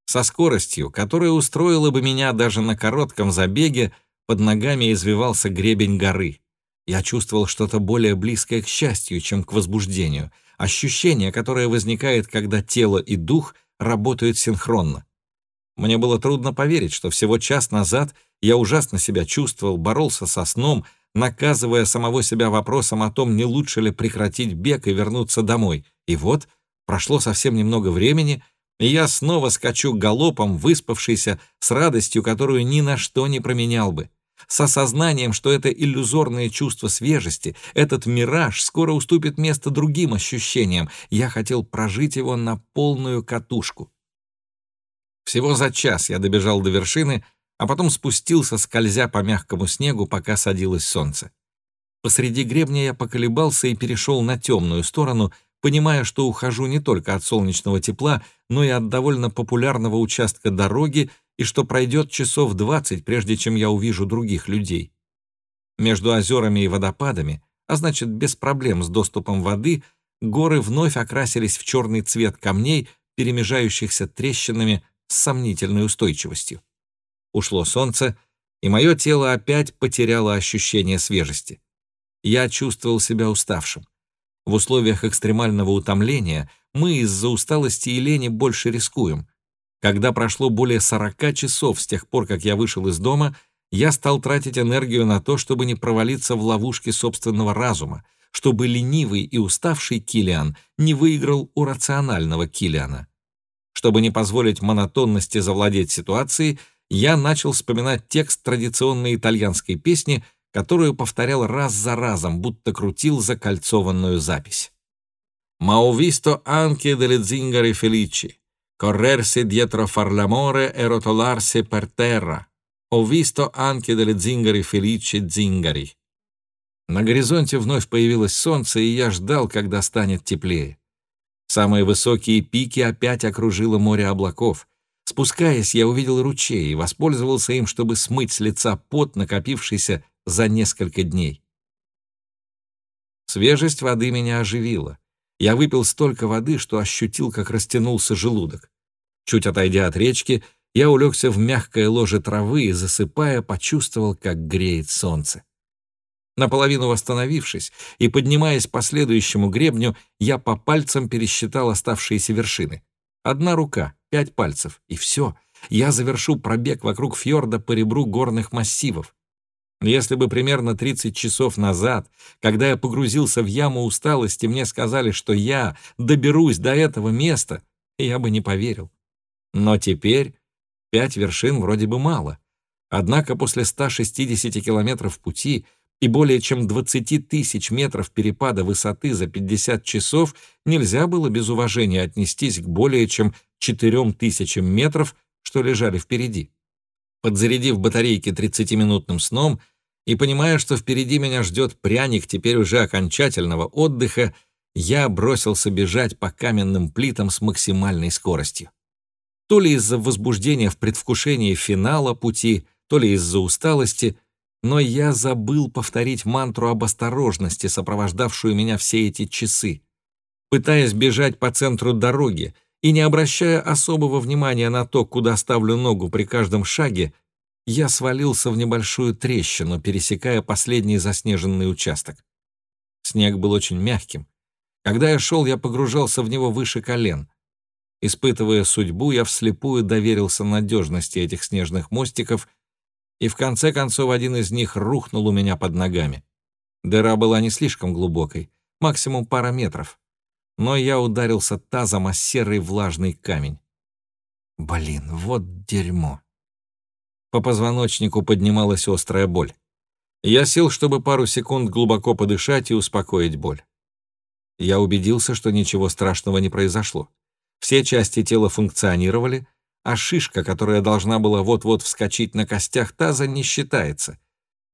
Со скоростью, которая устроила бы меня даже на коротком забеге, под ногами извивался гребень горы. Я чувствовал что-то более близкое к счастью, чем к возбуждению, ощущение, которое возникает, когда тело и дух работают синхронно. Мне было трудно поверить, что всего час назад я ужасно себя чувствовал, боролся со сном, наказывая самого себя вопросом о том, не лучше ли прекратить бег и вернуться домой. И вот, прошло совсем немного времени, и я снова скачу галопом, выспавшийся, с радостью, которую ни на что не променял бы. С осознанием, что это иллюзорное чувство свежести, этот мираж скоро уступит место другим ощущениям. Я хотел прожить его на полную катушку. Всего за час я добежал до вершины, а потом спустился, скользя по мягкому снегу, пока садилось солнце. Посреди гребня я поколебался и перешел на темную сторону, понимая, что ухожу не только от солнечного тепла, но и от довольно популярного участка дороги, и что пройдет часов двадцать, прежде чем я увижу других людей. Между озерами и водопадами, а значит, без проблем с доступом воды, горы вновь окрасились в черный цвет камней, перемежающихся трещинами с сомнительной устойчивостью. Ушло солнце, и мое тело опять потеряло ощущение свежести. Я чувствовал себя уставшим. В условиях экстремального утомления мы из-за усталости и лени больше рискуем. Когда прошло более 40 часов с тех пор, как я вышел из дома, я стал тратить энергию на то, чтобы не провалиться в ловушке собственного разума, чтобы ленивый и уставший Килиан не выиграл у рационального Килиана. Чтобы не позволить монотонности завладеть ситуацией, я начал вспоминать текст традиционной итальянской песни, которую повторял раз за разом, будто крутил закольцованную запись. «Ma ho visto anche delle zingare felici, corrersi dietro far l'amore e rotolarsi per terra. Ho visto anche delle zingare felici zingari». На горизонте вновь появилось солнце, и я ждал, когда станет теплее. Самые высокие пики опять окружило море облаков — Спускаясь, я увидел ручей и воспользовался им, чтобы смыть с лица пот, накопившийся за несколько дней. Свежесть воды меня оживила. Я выпил столько воды, что ощутил, как растянулся желудок. Чуть отойдя от речки, я улегся в мягкое ложе травы и, засыпая, почувствовал, как греет солнце. Наполовину восстановившись и поднимаясь по следующему гребню, я по пальцам пересчитал оставшиеся вершины. Одна рука, пять пальцев, и все. Я завершу пробег вокруг фьорда по ребру горных массивов. Если бы примерно 30 часов назад, когда я погрузился в яму усталости, мне сказали, что я доберусь до этого места, я бы не поверил. Но теперь пять вершин вроде бы мало. Однако после 160 километров пути и более чем 20 тысяч метров перепада высоты за 50 часов нельзя было без уважения отнестись к более чем 4 тысячам метров, что лежали впереди. Подзарядив батарейки 30-минутным сном и понимая, что впереди меня ждет пряник теперь уже окончательного отдыха, я бросился бежать по каменным плитам с максимальной скоростью. То ли из-за возбуждения в предвкушении финала пути, то ли из-за усталости — но я забыл повторить мантру об осторожности, сопровождавшую меня все эти часы. Пытаясь бежать по центру дороги и не обращая особого внимания на то, куда ставлю ногу при каждом шаге, я свалился в небольшую трещину, пересекая последний заснеженный участок. Снег был очень мягким. Когда я шел, я погружался в него выше колен. Испытывая судьбу, я вслепую доверился надежности этих снежных мостиков, и в конце концов один из них рухнул у меня под ногами. Дыра была не слишком глубокой, максимум пара метров, но я ударился тазом о серый влажный камень. Блин, вот дерьмо. По позвоночнику поднималась острая боль. Я сел, чтобы пару секунд глубоко подышать и успокоить боль. Я убедился, что ничего страшного не произошло. Все части тела функционировали, а шишка, которая должна была вот-вот вскочить на костях таза, не считается.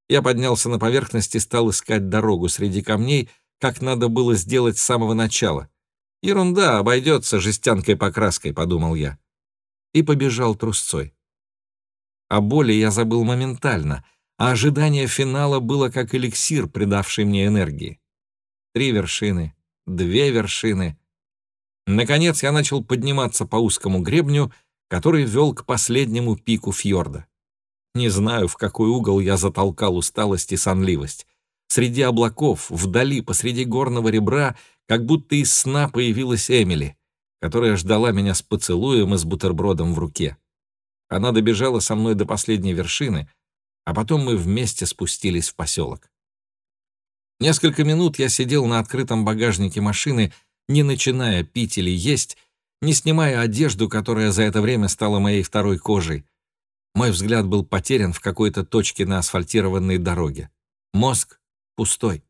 Я поднялся на поверхность и стал искать дорогу среди камней, как надо было сделать с самого начала. «Ерунда, обойдется жестянкой-покраской», — подумал я. И побежал трусцой. О боли я забыл моментально, а ожидание финала было как эликсир, придавший мне энергии. Три вершины, две вершины — Наконец я начал подниматься по узкому гребню, который вел к последнему пику фьорда. Не знаю, в какой угол я затолкал усталость и сонливость. Среди облаков, вдали, посреди горного ребра, как будто из сна появилась Эмили, которая ждала меня с поцелуем и с бутербродом в руке. Она добежала со мной до последней вершины, а потом мы вместе спустились в поселок. Несколько минут я сидел на открытом багажнике машины, не начиная пить или есть, не снимая одежду, которая за это время стала моей второй кожей. Мой взгляд был потерян в какой-то точке на асфальтированной дороге. Мозг пустой.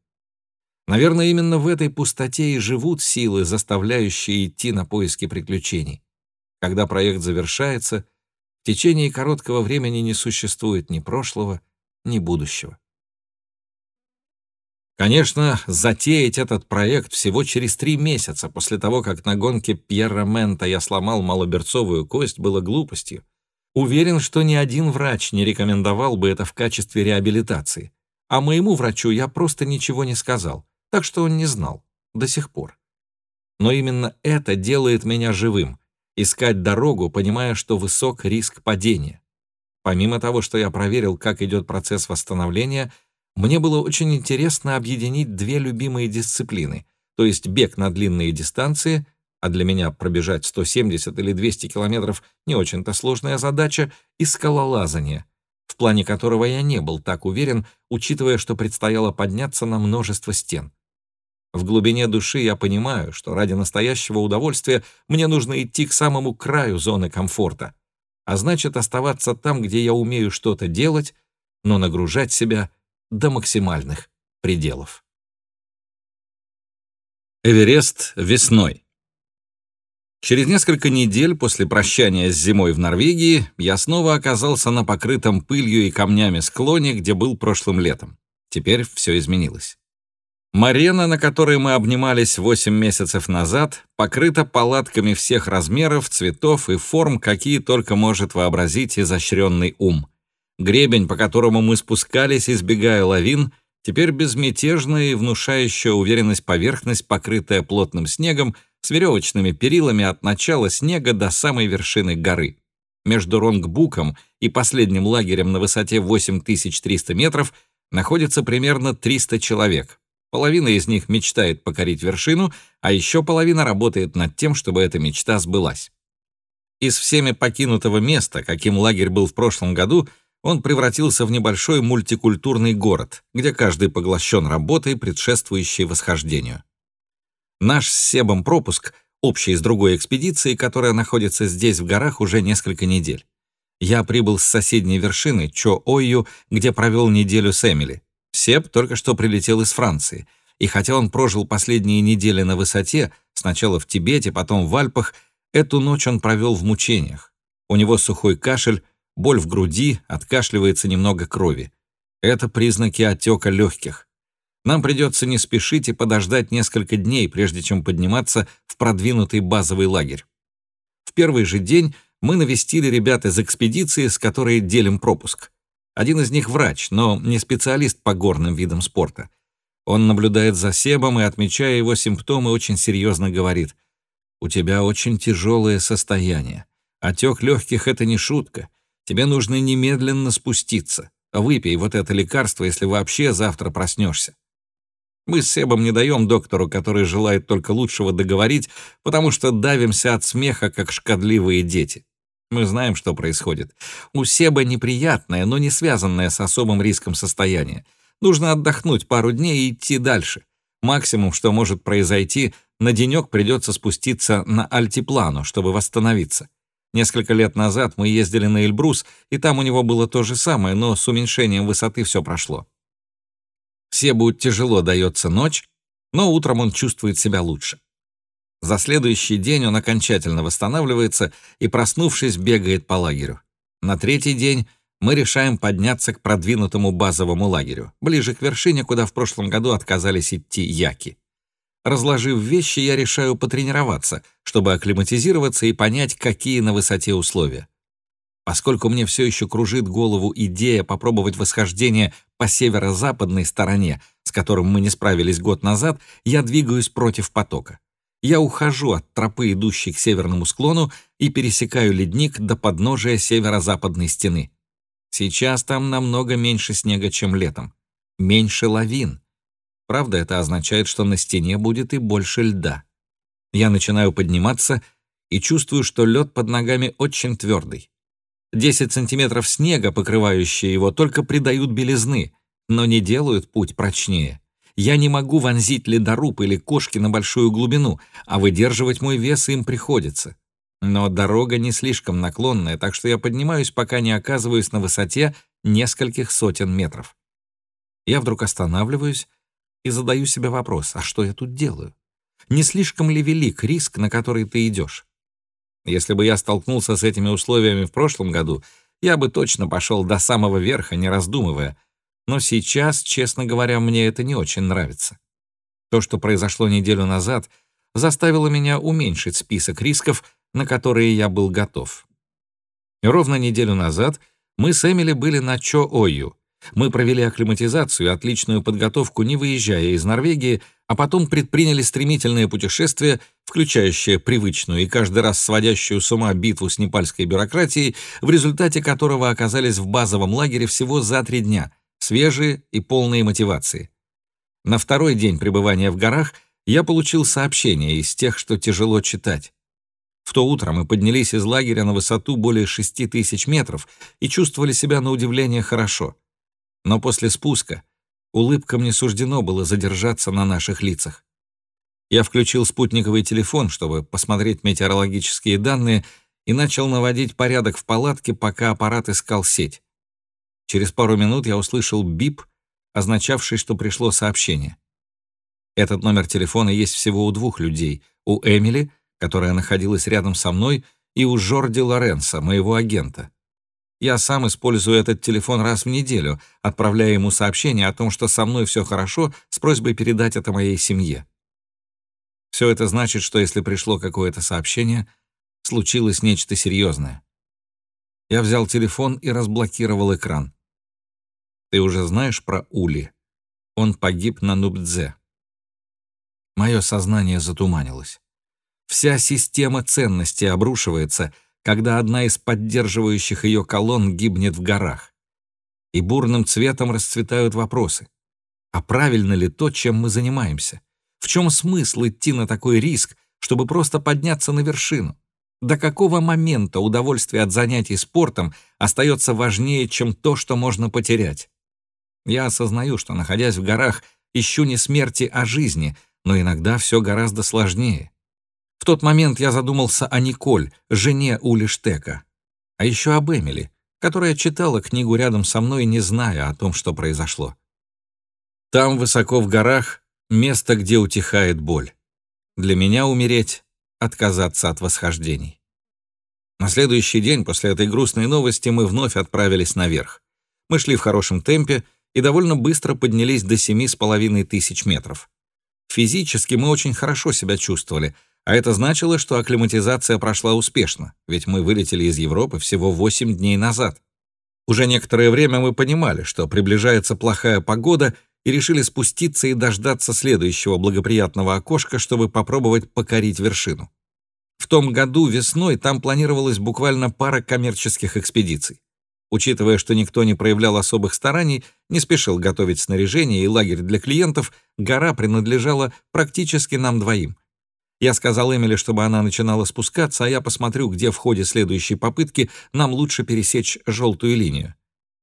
Наверное, именно в этой пустоте и живут силы, заставляющие идти на поиски приключений. Когда проект завершается, в течение короткого времени не существует ни прошлого, ни будущего. Конечно, затеять этот проект всего через три месяца после того, как на гонке Пьерра Мента я сломал малоберцовую кость, было глупостью. Уверен, что ни один врач не рекомендовал бы это в качестве реабилитации. А моему врачу я просто ничего не сказал, так что он не знал. До сих пор. Но именно это делает меня живым. Искать дорогу, понимая, что высок риск падения. Помимо того, что я проверил, как идет процесс восстановления, мне было очень интересно объединить две любимые дисциплины, то есть бег на длинные дистанции, а для меня пробежать 170 или 200 километров не очень-то сложная задача, и скалолазание, в плане которого я не был так уверен, учитывая, что предстояло подняться на множество стен. В глубине души я понимаю, что ради настоящего удовольствия мне нужно идти к самому краю зоны комфорта, а значит оставаться там, где я умею что-то делать, но нагружать себя — до максимальных пределов. Эверест весной. Через несколько недель после прощания с зимой в Норвегии я снова оказался на покрытом пылью и камнями склоне, где был прошлым летом. Теперь все изменилось. Марена, на которой мы обнимались 8 месяцев назад, покрыта палатками всех размеров, цветов и форм, какие только может вообразить изощренный ум. Гребень, по которому мы спускались, избегая лавин, теперь безмятежная и внушающая уверенность поверхность, покрытая плотным снегом, с веревочными перилами от начала снега до самой вершины горы. Между Ронгбуком и последним лагерем на высоте 8300 метров находится примерно 300 человек. Половина из них мечтает покорить вершину, а еще половина работает над тем, чтобы эта мечта сбылась. Из всеми покинутого места, каким лагерь был в прошлом году, он превратился в небольшой мультикультурный город, где каждый поглощен работой, предшествующей восхождению. Наш с Себом пропуск общий с другой экспедицией, которая находится здесь в горах уже несколько недель. Я прибыл с соседней вершины, Чо-Ойю, где провел неделю с Эмили. Себ только что прилетел из Франции, и хотя он прожил последние недели на высоте, сначала в Тибете, потом в Альпах, эту ночь он провел в мучениях. У него сухой кашель, боль в груди, откашливается немного крови. Это признаки отека легких. Нам придется не спешить и подождать несколько дней, прежде чем подниматься в продвинутый базовый лагерь. В первый же день мы навестили ребят из экспедиции, с которой делим пропуск. Один из них врач, но не специалист по горным видам спорта. Он наблюдает за Себом и, отмечая его симптомы, очень серьезно говорит, «У тебя очень тяжелое состояние. Отек легких — это не шутка. Тебе нужно немедленно спуститься. Выпей вот это лекарство, если вообще завтра проснешься. Мы с Себом не даем доктору, который желает только лучшего, договорить, потому что давимся от смеха, как шкодливые дети. Мы знаем, что происходит. У Себа неприятное, но не связанное с особым риском состояние. Нужно отдохнуть пару дней и идти дальше. Максимум, что может произойти, на денек придется спуститься на альтиплану, чтобы восстановиться. Несколько лет назад мы ездили на Эльбрус, и там у него было то же самое, но с уменьшением высоты все прошло. Себу тяжело дается ночь, но утром он чувствует себя лучше. За следующий день он окончательно восстанавливается и, проснувшись, бегает по лагерю. На третий день мы решаем подняться к продвинутому базовому лагерю, ближе к вершине, куда в прошлом году отказались идти яки. Разложив вещи, я решаю потренироваться, чтобы акклиматизироваться и понять, какие на высоте условия. Поскольку мне все еще кружит голову идея попробовать восхождение по северо-западной стороне, с которым мы не справились год назад, я двигаюсь против потока. Я ухожу от тропы, идущей к северному склону, и пересекаю ледник до подножия северо-западной стены. Сейчас там намного меньше снега, чем летом. Меньше лавин. Правда, это означает, что на стене будет и больше льда. Я начинаю подниматься и чувствую, что лед под ногами очень твердый. 10 сантиметров снега, покрывающие его, только придают белизны, но не делают путь прочнее. Я не могу вонзить ледоруб или кошки на большую глубину, а выдерживать мой вес им приходится. Но дорога не слишком наклонная, так что я поднимаюсь, пока не оказываюсь на высоте нескольких сотен метров. Я вдруг останавливаюсь и задаю себе вопрос, а что я тут делаю? Не слишком ли велик риск, на который ты идешь? Если бы я столкнулся с этими условиями в прошлом году, я бы точно пошел до самого верха, не раздумывая. Но сейчас, честно говоря, мне это не очень нравится. То, что произошло неделю назад, заставило меня уменьшить список рисков, на которые я был готов. Ровно неделю назад мы с Эмили были на Чо-Ою, мы провели акклиматизацию и отличную подготовку, не выезжая из Норвегии, а потом предприняли стремительное путешествие, включающее привычную и каждый раз сводящую с ума битву с непальской бюрократией, в результате которого оказались в базовом лагере всего за три дня, свежие и полные мотивации. На второй день пребывания в горах я получил сообщение из тех, что тяжело читать. В то утро мы поднялись из лагеря на высоту более шести тысяч метров и чувствовали себя на удивление хорошо. Но после спуска улыбкам не суждено было задержаться на наших лицах. Я включил спутниковый телефон, чтобы посмотреть метеорологические данные, и начал наводить порядок в палатке, пока аппарат искал сеть. Через пару минут я услышал бип, означавший, что пришло сообщение. Этот номер телефона есть всего у двух людей. У Эмили, которая находилась рядом со мной, и у Жорди Лоренса, моего агента. Я сам использую этот телефон раз в неделю, отправляя ему сообщение о том, что со мной все хорошо, с просьбой передать это моей семье. Все это значит, что если пришло какое-то сообщение, случилось нечто серьезное. Я взял телефон и разблокировал экран. Ты уже знаешь про Ули? Он погиб на Нубдзе. Мое сознание затуманилось. Вся система ценностей обрушивается — когда одна из поддерживающих ее колонн гибнет в горах. И бурным цветом расцветают вопросы. А правильно ли то, чем мы занимаемся? В чем смысл идти на такой риск, чтобы просто подняться на вершину? До какого момента удовольствие от занятий спортом остается важнее, чем то, что можно потерять? Я осознаю, что, находясь в горах, ищу не смерти, а жизни, но иногда все гораздо сложнее. В тот момент я задумался о Николь, жене Ули Штека, а еще об Эмили, которая читала книгу рядом со мной, не зная о том, что произошло. Там, высоко в горах, место, где утихает боль. Для меня умереть — отказаться от восхождений. На следующий день после этой грустной новости мы вновь отправились наверх. Мы шли в хорошем темпе и довольно быстро поднялись до семи с половиной тысяч метров. Физически мы очень хорошо себя чувствовали — а это значило, что акклиматизация прошла успешно, ведь мы вылетели из Европы всего 8 дней назад. Уже некоторое время мы понимали, что приближается плохая погода, и решили спуститься и дождаться следующего благоприятного окошка, чтобы попробовать покорить вершину. В том году весной там планировалась буквально пара коммерческих экспедиций. Учитывая, что никто не проявлял особых стараний, не спешил готовить снаряжение и лагерь для клиентов, гора принадлежала практически нам двоим. Я сказал Эмили, чтобы она начинала спускаться, а я посмотрю, где в ходе следующей попытки нам лучше пересечь желтую линию.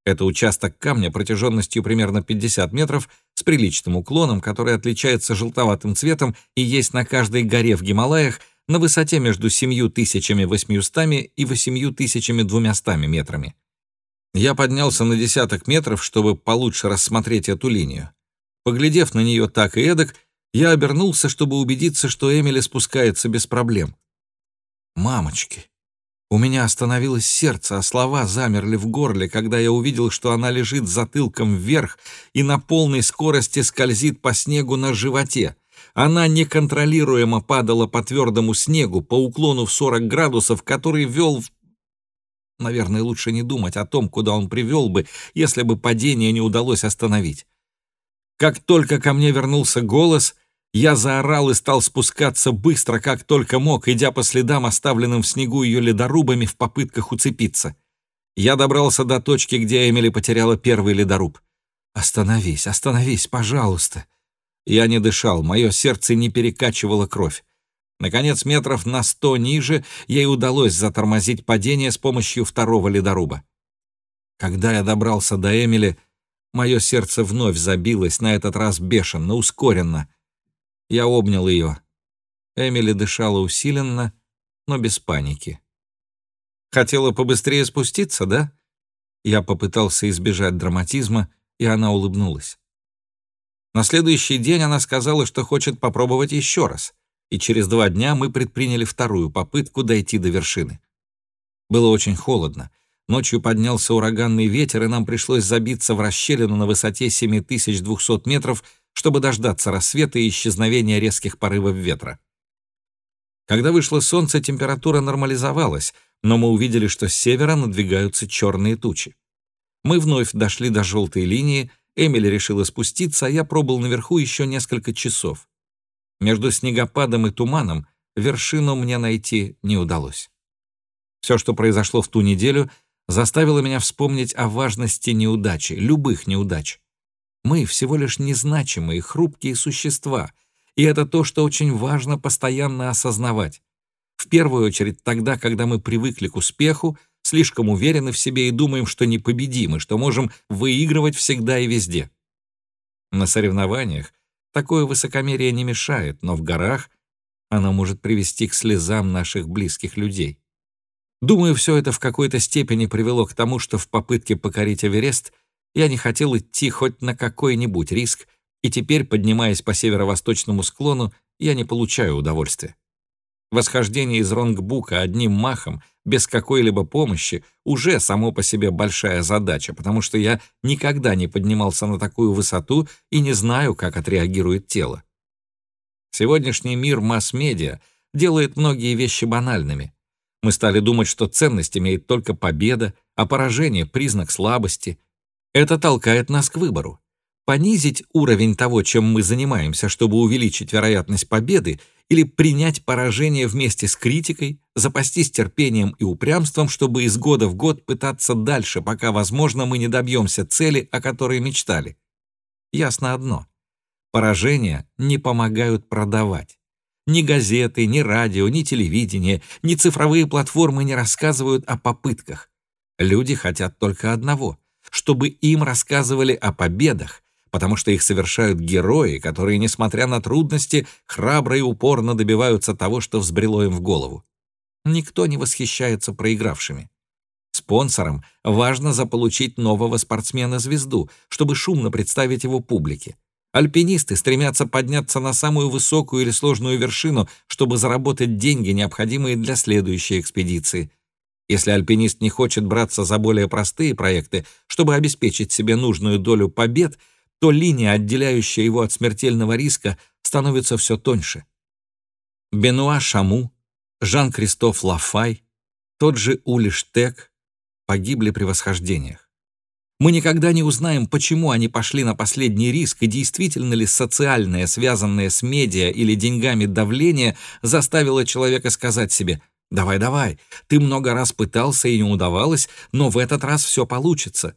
Это участок камня протяженностью примерно 50 метров с приличным уклоном, который отличается желтоватым цветом и есть на каждой горе в Гималаях на высоте между 7800 и 8200 метрами. Я поднялся на десяток метров, чтобы получше рассмотреть эту линию. Поглядев на нее так и эдак, я обернулся, чтобы убедиться, что Эмили спускается без проблем. «Мамочки!» У меня остановилось сердце, а слова замерли в горле, когда я увидел, что она лежит затылком вверх и на полной скорости скользит по снегу на животе. Она неконтролируемо падала по твердому снегу, по уклону в 40 градусов, который вел в... Наверное, лучше не думать о том, куда он привел бы, если бы падение не удалось остановить. Как только ко мне вернулся голос — я заорал и стал спускаться быстро, как только мог, идя по следам, оставленным в снегу ее ледорубами в попытках уцепиться. Я добрался до точки, где Эмили потеряла первый ледоруб. «Остановись, остановись, пожалуйста!» Я не дышал, мое сердце не перекачивало кровь. Наконец, метров на сто ниже, ей удалось затормозить падение с помощью второго ледоруба. Когда я добрался до Эмили, мое сердце вновь забилось, на этот раз бешено, ускоренно — я обнял ее. Эмили дышала усиленно, но без паники. «Хотела побыстрее спуститься, да?» Я попытался избежать драматизма, и она улыбнулась. На следующий день она сказала, что хочет попробовать еще раз, и через два дня мы предприняли вторую попытку дойти до вершины. Было очень холодно. Ночью поднялся ураганный ветер, и нам пришлось забиться в расщелину на высоте 7200 метров, чтобы дождаться рассвета и исчезновения резких порывов ветра. Когда вышло солнце, температура нормализовалась, но мы увидели, что с севера надвигаются черные тучи. Мы вновь дошли до желтой линии, Эмили решила спуститься, а я пробыл наверху еще несколько часов. Между снегопадом и туманом вершину мне найти не удалось. Все, что произошло в ту неделю, заставило меня вспомнить о важности неудачи, любых неудач. Мы всего лишь незначимые, хрупкие существа, и это то, что очень важно постоянно осознавать. В первую очередь тогда, когда мы привыкли к успеху, слишком уверены в себе и думаем, что непобедимы, что можем выигрывать всегда и везде. На соревнованиях такое высокомерие не мешает, но в горах оно может привести к слезам наших близких людей. Думаю, все это в какой-то степени привело к тому, что в попытке покорить Эверест — я не хотел идти хоть на какой-нибудь риск, и теперь, поднимаясь по северо-восточному склону, я не получаю удовольствия. Восхождение из Ронгбука одним махом, без какой-либо помощи, уже само по себе большая задача, потому что я никогда не поднимался на такую высоту и не знаю, как отреагирует тело. Сегодняшний мир масс-медиа делает многие вещи банальными. Мы стали думать, что ценность имеет только победа, а поражение — признак слабости — это толкает нас к выбору. Понизить уровень того, чем мы занимаемся, чтобы увеличить вероятность победы, или принять поражение вместе с критикой, запастись терпением и упрямством, чтобы из года в год пытаться дальше, пока, возможно, мы не добьемся цели, о которой мечтали. Ясно одно. Поражения не помогают продавать. Ни газеты, ни радио, ни телевидение, ни цифровые платформы не рассказывают о попытках. Люди хотят только одного чтобы им рассказывали о победах, потому что их совершают герои, которые, несмотря на трудности, храбро и упорно добиваются того, что взбрело им в голову. Никто не восхищается проигравшими. Спонсорам важно заполучить нового спортсмена-звезду, чтобы шумно представить его публике. Альпинисты стремятся подняться на самую высокую или сложную вершину, чтобы заработать деньги, необходимые для следующей экспедиции. Если альпинист не хочет браться за более простые проекты, чтобы обеспечить себе нужную долю побед, то линия, отделяющая его от смертельного риска, становится все тоньше. Бенуа Шаму, Жан-Кристоф Лафай, тот же Ули Штек погибли при восхождениях. Мы никогда не узнаем, почему они пошли на последний риск и действительно ли социальное, связанное с медиа или деньгами давление, заставило человека сказать себе Давай-давай, ты много раз пытался и не удавалось, но в этот раз все получится.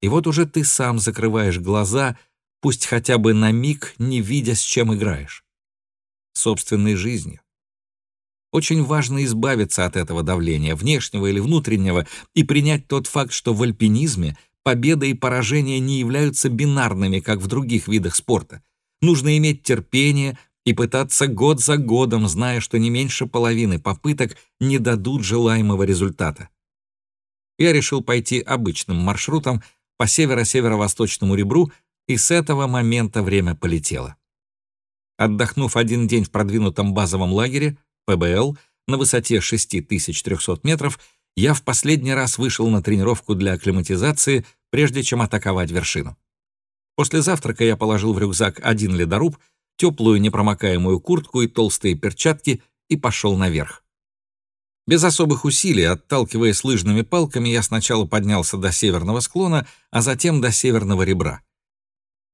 И вот уже ты сам закрываешь глаза, пусть хотя бы на миг, не видя, с чем играешь. Собственной жизнью. Очень важно избавиться от этого давления, внешнего или внутреннего, и принять тот факт, что в альпинизме победа и поражение не являются бинарными, как в других видах спорта. Нужно иметь терпение и пытаться год за годом, зная, что не меньше половины попыток не дадут желаемого результата. Я решил пойти обычным маршрутом по северо-северо-восточному ребру, и с этого момента время полетело. Отдохнув один день в продвинутом базовом лагере, ПБЛ, на высоте 6300 метров, я в последний раз вышел на тренировку для акклиматизации, прежде чем атаковать вершину. После завтрака я положил в рюкзак один ледоруб, теплую непромокаемую куртку и толстые перчатки и пошел наверх. Без особых усилий, отталкиваясь лыжными палками, я сначала поднялся до северного склона, а затем до северного ребра.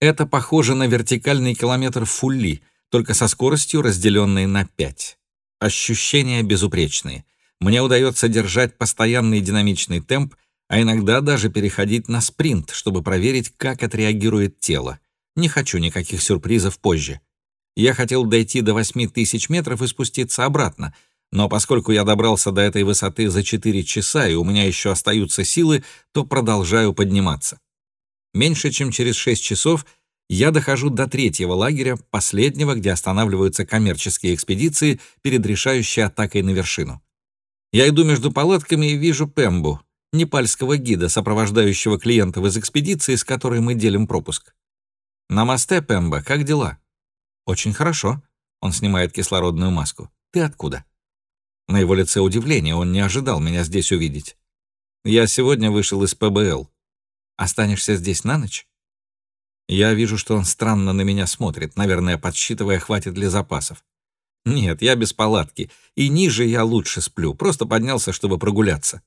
Это похоже на вертикальный километр фулли, только со скоростью, разделенной на 5. Ощущения безупречные. Мне удается держать постоянный динамичный темп, а иногда даже переходить на спринт, чтобы проверить, как отреагирует тело. Не хочу никаких сюрпризов позже. Я хотел дойти до 8000 метров и спуститься обратно, но поскольку я добрался до этой высоты за 4 часа и у меня еще остаются силы, то продолжаю подниматься. Меньше чем через 6 часов — я дохожу до третьего лагеря, последнего, где останавливаются коммерческие экспедиции перед решающей атакой на вершину. Я иду между палатками и вижу Пембу, непальского гида, сопровождающего клиентов из экспедиции, с которой мы делим пропуск. «Намасте, Пемба, как дела?» «Очень хорошо». Он снимает кислородную маску. «Ты откуда?» На его лице удивление, он не ожидал меня здесь увидеть. «Я сегодня вышел из ПБЛ. Останешься здесь на ночь?» Я вижу, что он странно на меня смотрит, наверное, подсчитывая, хватит ли запасов. Нет, я без палатки, и ниже я лучше сплю, просто поднялся, чтобы прогуляться.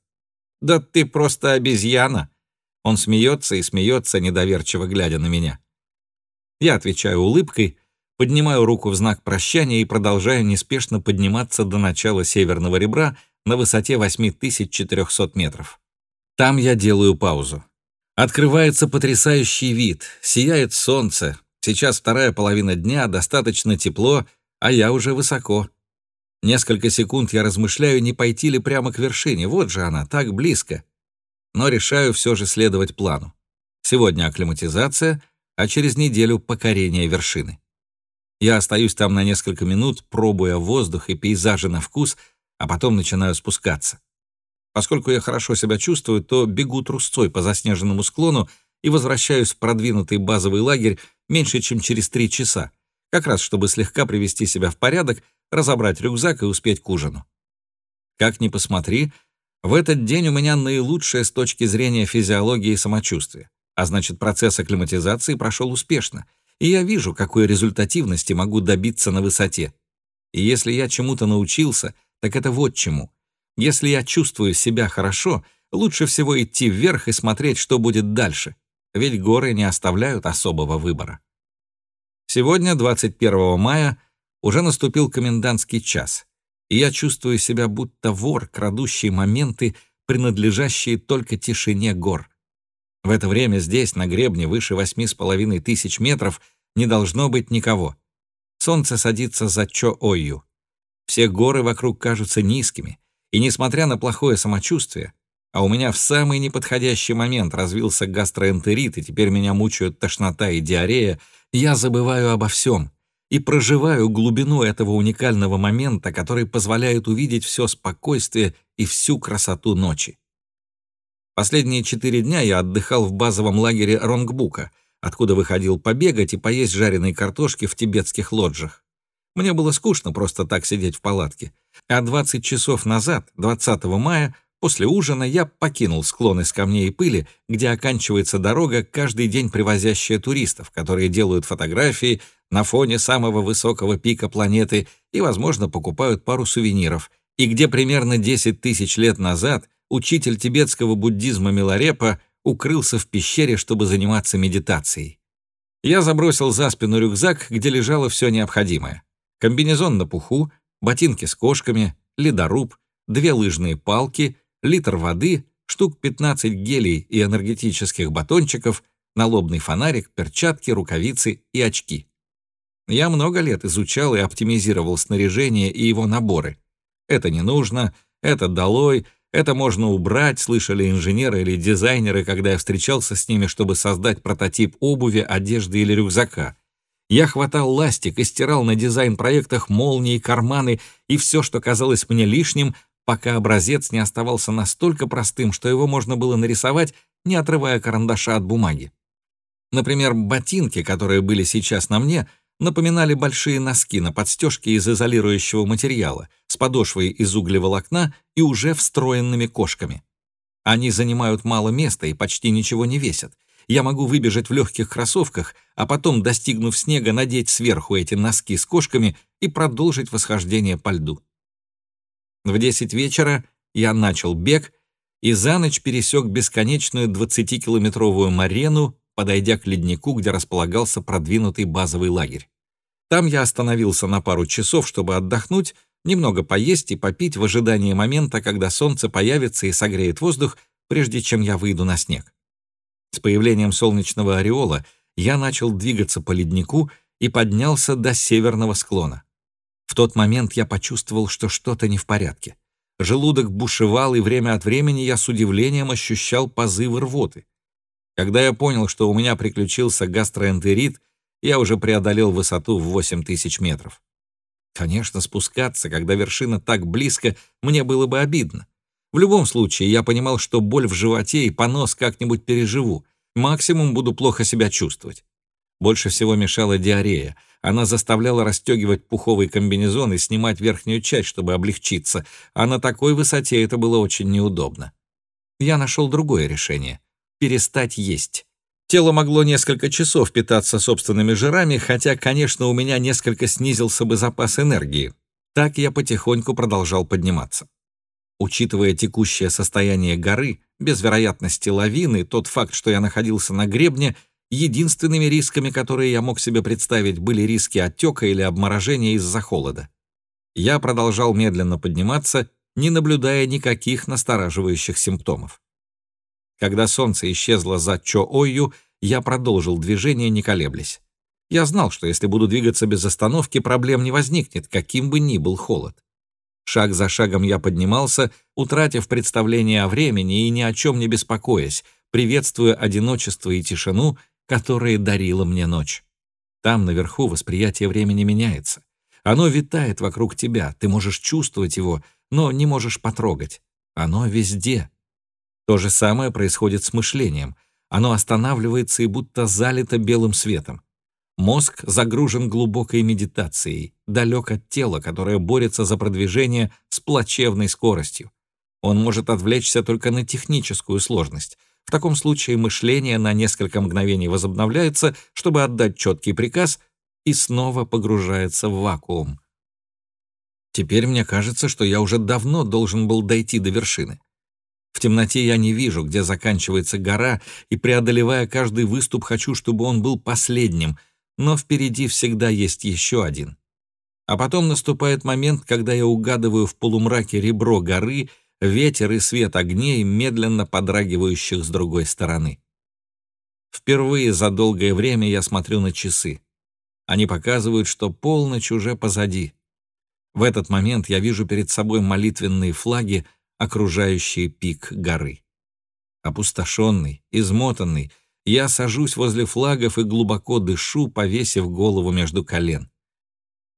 Да ты просто обезьяна. Он смеется и смеется, недоверчиво глядя на меня. Я отвечаю улыбкой, поднимаю руку в знак прощания и продолжаю неспешно подниматься до начала северного ребра на высоте 8400 метров. Там я делаю паузу. Открывается потрясающий вид, сияет солнце. Сейчас вторая половина дня, достаточно тепло, а я уже высоко. Несколько секунд я размышляю, не пойти ли прямо к вершине. Вот же она, так близко. Но решаю все же следовать плану. Сегодня акклиматизация, а через неделю покорение вершины. Я остаюсь там на несколько минут, пробуя воздух и пейзажи на вкус, а потом начинаю спускаться. Поскольку я хорошо себя чувствую, то бегу трусцой по заснеженному склону и возвращаюсь в продвинутый базовый лагерь меньше, чем через три часа, как раз чтобы слегка привести себя в порядок, разобрать рюкзак и успеть к ужину. Как ни посмотри, в этот день у меня наилучшее с точки зрения физиологии и самочувствия, а значит, процесс акклиматизации прошел успешно, и я вижу, какой результативности могу добиться на высоте. И если я чему-то научился, так это вот чему — если я чувствую себя хорошо, лучше всего идти вверх и смотреть, что будет дальше, ведь горы не оставляют особого выбора. Сегодня, 21 мая, уже наступил комендантский час, и я чувствую себя будто вор, крадущий моменты, принадлежащие только тишине гор. В это время здесь, на гребне выше восьми с половиной тысяч метров, не должно быть никого. Солнце садится за Чо-Ойю. Все горы вокруг кажутся низкими, и несмотря на плохое самочувствие, а у меня в самый неподходящий момент развился гастроэнтерит, и теперь меня мучают тошнота и диарея, я забываю обо всем и проживаю глубину этого уникального момента, который позволяет увидеть все спокойствие и всю красоту ночи. Последние четыре дня я отдыхал в базовом лагере Ронгбука, откуда выходил побегать и поесть жареной картошки в тибетских лоджах. Мне было скучно просто так сидеть в палатке. А 20 часов назад, 20 мая, после ужина я покинул склон из камней и пыли, где оканчивается дорога, каждый день привозящая туристов, которые делают фотографии на фоне самого высокого пика планеты и, возможно, покупают пару сувениров, и где примерно 10 тысяч лет назад учитель тибетского буддизма Миларепа укрылся в пещере, чтобы заниматься медитацией. Я забросил за спину рюкзак, где лежало все необходимое комбинезон на пуху, ботинки с кошками, ледоруб, две лыжные палки, литр воды, штук 15 гелей и энергетических батончиков, налобный фонарик, перчатки, рукавицы и очки. Я много лет изучал и оптимизировал снаряжение и его наборы. Это не нужно, это долой, это можно убрать, слышали инженеры или дизайнеры, когда я встречался с ними, чтобы создать прототип обуви, одежды или рюкзака. Я хватал ластик и стирал на дизайн-проектах молнии, карманы и все, что казалось мне лишним, пока образец не оставался настолько простым, что его можно было нарисовать, не отрывая карандаша от бумаги. Например, ботинки, которые были сейчас на мне, напоминали большие носки на подстежке из изолирующего материала, с подошвой из углеволокна и уже встроенными кошками. Они занимают мало места и почти ничего не весят. Я могу выбежать в легких кроссовках, а потом, достигнув снега, надеть сверху эти носки с кошками и продолжить восхождение по льду. В 10 вечера я начал бег и за ночь пересек бесконечную 20-километровую марену, подойдя к леднику, где располагался продвинутый базовый лагерь. Там я остановился на пару часов, чтобы отдохнуть, немного поесть и попить в ожидании момента, когда солнце появится и согреет воздух, прежде чем я выйду на снег. С появлением солнечного ореола я начал двигаться по леднику и поднялся до северного склона. В тот момент я почувствовал, что что-то не в порядке. Желудок бушевал, и время от времени я с удивлением ощущал позывы рвоты. Когда я понял, что у меня приключился гастроэнтерит, я уже преодолел высоту в 8 тысяч метров. Конечно, спускаться, когда вершина так близко, мне было бы обидно. В любом случае, я понимал, что боль в животе и понос как-нибудь переживу. Максимум буду плохо себя чувствовать. Больше всего мешала диарея. Она заставляла расстегивать пуховый комбинезон и снимать верхнюю часть, чтобы облегчиться, а на такой высоте это было очень неудобно. Я нашел другое решение — перестать есть. Тело могло несколько часов питаться собственными жирами, хотя, конечно, у меня несколько снизился бы запас энергии. Так я потихоньку продолжал подниматься. Учитывая текущее состояние горы, без вероятности лавины, тот факт, что я находился на гребне — Единственными рисками, которые я мог себе представить, были риски отека или обморожения из-за холода. Я продолжал медленно подниматься, не наблюдая никаких настораживающих симптомов. Когда солнце исчезло за Чо-Ойю, я продолжил движение, не колеблясь. Я знал, что если буду двигаться без остановки, проблем не возникнет, каким бы ни был холод. Шаг за шагом я поднимался, утратив представление о времени и ни о чем не беспокоясь, приветствуя одиночество и тишину — которые дарила мне ночь. Там, наверху, восприятие времени меняется. Оно витает вокруг тебя, ты можешь чувствовать его, но не можешь потрогать. Оно везде. То же самое происходит с мышлением. Оно останавливается и будто залито белым светом. Мозг загружен глубокой медитацией, далек от тела, которое борется за продвижение с плачевной скоростью. Он может отвлечься только на техническую сложность — в таком случае мышление на несколько мгновений возобновляется, чтобы отдать четкий приказ, и снова погружается в вакуум. Теперь мне кажется, что я уже давно должен был дойти до вершины. В темноте я не вижу, где заканчивается гора, и, преодолевая каждый выступ, хочу, чтобы он был последним, но впереди всегда есть еще один. А потом наступает момент, когда я угадываю в полумраке ребро горы ветер и свет огней, медленно подрагивающих с другой стороны. Впервые за долгое время я смотрю на часы. Они показывают, что полночь уже позади. В этот момент я вижу перед собой молитвенные флаги, окружающие пик горы. Опустошенный, измотанный, я сажусь возле флагов и глубоко дышу, повесив голову между колен.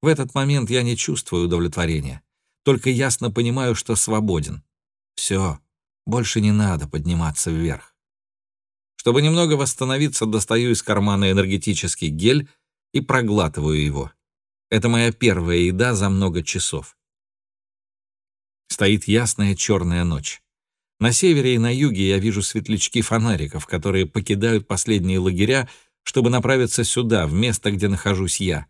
В этот момент я не чувствую удовлетворения, только ясно понимаю, что свободен. Все, больше не надо подниматься вверх. Чтобы немного восстановиться, достаю из кармана энергетический гель и проглатываю его. Это моя первая еда за много часов. Стоит ясная черная ночь. На севере и на юге я вижу светлячки фонариков, которые покидают последние лагеря, чтобы направиться сюда, в место, где нахожусь я.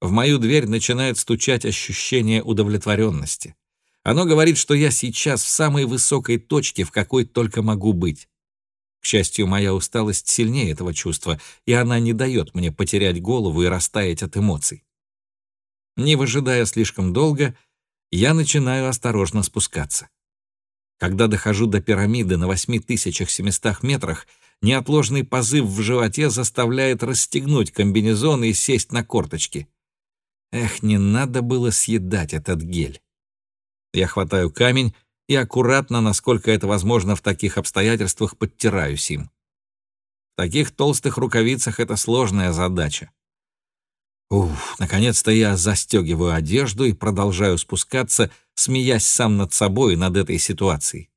В мою дверь начинает стучать ощущение удовлетворенности. Оно говорит, что я сейчас в самой высокой точке, в какой только могу быть. К счастью, моя усталость сильнее этого чувства, и она не дает мне потерять голову и растаять от эмоций. Не выжидая слишком долго, я начинаю осторожно спускаться. Когда дохожу до пирамиды на 8700 метрах, неотложный позыв в животе заставляет расстегнуть комбинезон и сесть на корточки. Эх, не надо было съедать этот гель. Я хватаю камень и аккуратно, насколько это возможно в таких обстоятельствах, подтираюсь им. В таких толстых рукавицах это сложная задача. Уф, наконец-то я застегиваю одежду и продолжаю спускаться, смеясь сам над собой над этой ситуацией.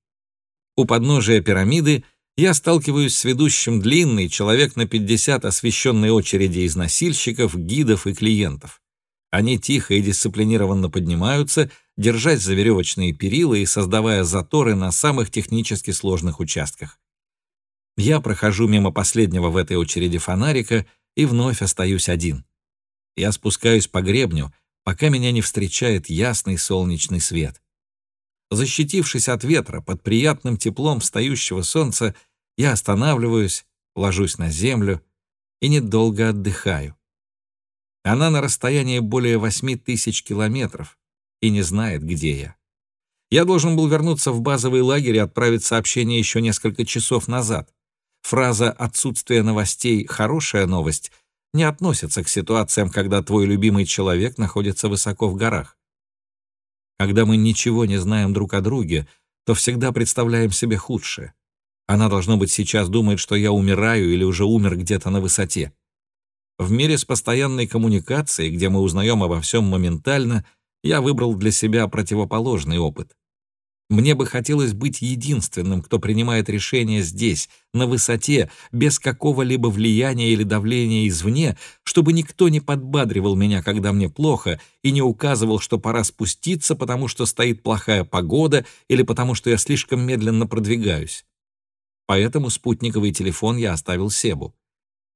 У подножия пирамиды я сталкиваюсь с ведущим длинный, человек на 50 освещенной очереди из носильщиков, гидов и клиентов. Они тихо и дисциплинированно поднимаются, держась за веревочные перила и создавая заторы на самых технически сложных участках. Я прохожу мимо последнего в этой очереди фонарика и вновь остаюсь один. Я спускаюсь по гребню, пока меня не встречает ясный солнечный свет. Защитившись от ветра под приятным теплом встающего солнца, я останавливаюсь, ложусь на землю и недолго отдыхаю. Она на расстоянии более восьми тысяч километров и не знает, где я. Я должен был вернуться в базовый лагерь и отправить сообщение еще несколько часов назад. Фраза «отсутствие новостей – хорошая новость» не относится к ситуациям, когда твой любимый человек находится высоко в горах. Когда мы ничего не знаем друг о друге, то всегда представляем себе худшее. Она, должно быть, сейчас думает, что я умираю или уже умер где-то на высоте. В мире с постоянной коммуникацией, где мы узнаем обо всем моментально, я выбрал для себя противоположный опыт. Мне бы хотелось быть единственным, кто принимает решения здесь, на высоте, без какого-либо влияния или давления извне, чтобы никто не подбадривал меня, когда мне плохо, и не указывал, что пора спуститься, потому что стоит плохая погода или потому что я слишком медленно продвигаюсь. Поэтому спутниковый телефон я оставил Себу.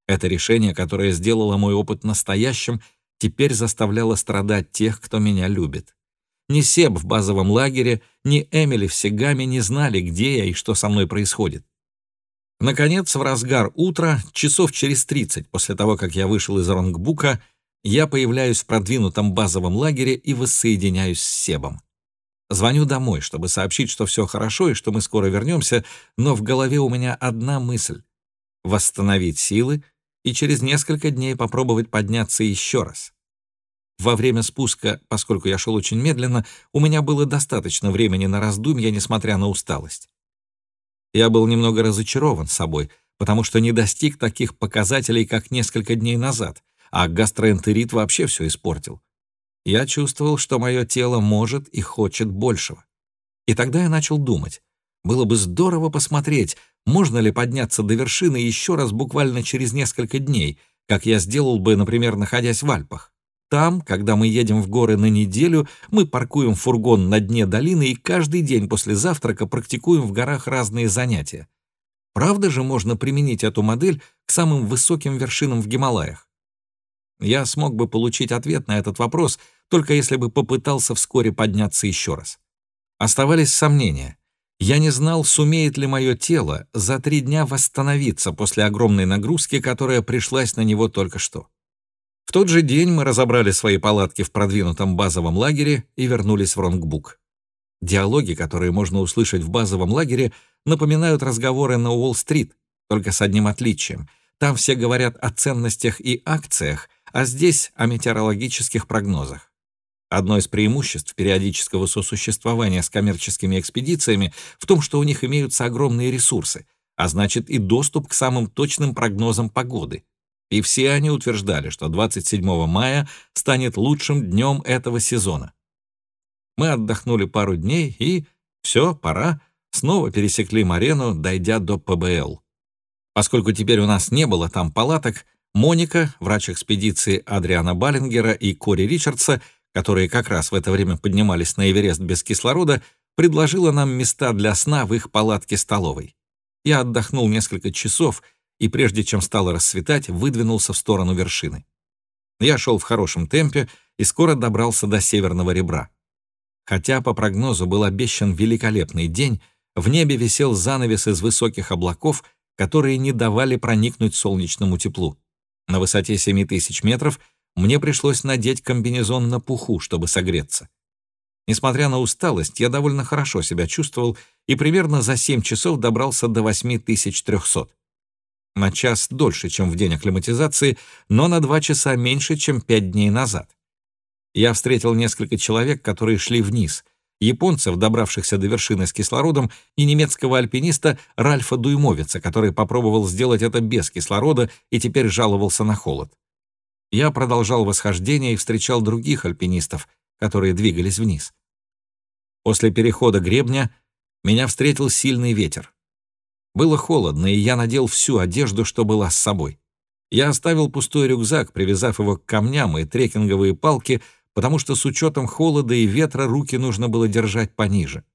Это решение, которое сделало мой опыт настоящим, теперь заставляло страдать тех, кто меня любит. Ни Себ в базовом лагере, ни Эмили в Сегаме не знали, где я и что со мной происходит. Наконец, в разгар утра, часов через 30 после того, как я вышел из Ронгбука, я появляюсь в продвинутом базовом лагере и воссоединяюсь с Себом. Звоню домой, чтобы сообщить, что все хорошо и что мы скоро вернемся, но в голове у меня одна мысль — восстановить силы и через несколько дней попробовать подняться еще раз. Во время спуска, поскольку я шел очень медленно, у меня было достаточно времени на раздумья, несмотря на усталость. Я был немного разочарован собой, потому что не достиг таких показателей, как несколько дней назад, а гастроэнтерит вообще все испортил. Я чувствовал, что мое тело может и хочет большего. И тогда я начал думать, было бы здорово посмотреть, можно ли подняться до вершины еще раз буквально через несколько дней, как я сделал бы, например, находясь в Альпах. Там, когда мы едем в горы на неделю, мы паркуем фургон на дне долины и каждый день после завтрака практикуем в горах разные занятия. Правда же можно применить эту модель к самым высоким вершинам в Гималаях? Я смог бы получить ответ на этот вопрос, только если бы попытался вскоре подняться еще раз. Оставались сомнения. Я не знал, сумеет ли мое тело за три дня восстановиться после огромной нагрузки, которая пришлась на него только что. В тот же день мы разобрали свои палатки в продвинутом базовом лагере и вернулись в Ронгбук. Диалоги, которые можно услышать в базовом лагере, напоминают разговоры на Уолл-стрит, только с одним отличием. Там все говорят о ценностях и акциях, а здесь о метеорологических прогнозах. Одно из преимуществ периодического сосуществования с коммерческими экспедициями в том, что у них имеются огромные ресурсы, а значит и доступ к самым точным прогнозам погоды — и все они утверждали, что 27 мая станет лучшим днем этого сезона. Мы отдохнули пару дней и, все, пора, снова пересекли Марену, дойдя до ПБЛ. Поскольку теперь у нас не было там палаток, Моника, врач экспедиции Адриана Баллингера и Кори Ричардса, которые как раз в это время поднимались на Эверест без кислорода, предложила нам места для сна в их палатке-столовой. Я отдохнул несколько часов — и прежде чем стало рассветать, выдвинулся в сторону вершины. Я шел в хорошем темпе и скоро добрался до северного ребра. Хотя по прогнозу был обещан великолепный день, в небе висел занавес из высоких облаков, которые не давали проникнуть солнечному теплу. На высоте 7000 метров мне пришлось надеть комбинезон на пуху, чтобы согреться. Несмотря на усталость, я довольно хорошо себя чувствовал и примерно за 7 часов добрался до 8300. На час дольше, чем в день акклиматизации, но на 2 часа меньше, чем 5 дней назад. Я встретил несколько человек, которые шли вниз, японцев, добравшихся до вершины с кислородом, и немецкого альпиниста Ральфа Дуймовица, который попробовал сделать это без кислорода и теперь жаловался на холод. Я продолжал восхождение и встречал других альпинистов, которые двигались вниз. После перехода гребня меня встретил сильный ветер. Было холодно, и я надел всю одежду, что была с собой. Я оставил пустой рюкзак, привязав его к камням и трекинговые палки, потому что с учетом холода и ветра руки нужно было держать пониже.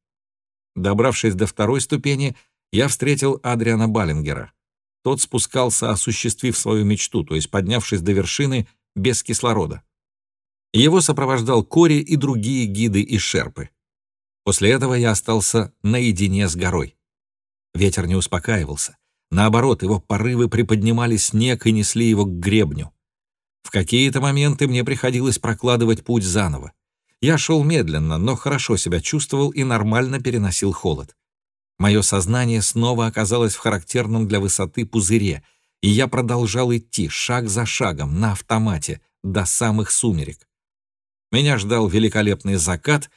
Добравшись до второй ступени, я встретил Адриана Баллингера. Тот спускался, осуществив свою мечту, то есть поднявшись до вершины без кислорода. Его сопровождал Кори и другие гиды и шерпы. После этого я остался наедине с горой. Ветер не успокаивался. Наоборот, его порывы приподнимали снег и несли его к гребню. В какие-то моменты мне приходилось прокладывать путь заново. Я шел медленно, но хорошо себя чувствовал и нормально переносил холод. Мое сознание снова оказалось в характерном для высоты пузыре, и я продолжал идти шаг за шагом на автомате до самых сумерек. Меня ждал великолепный закат,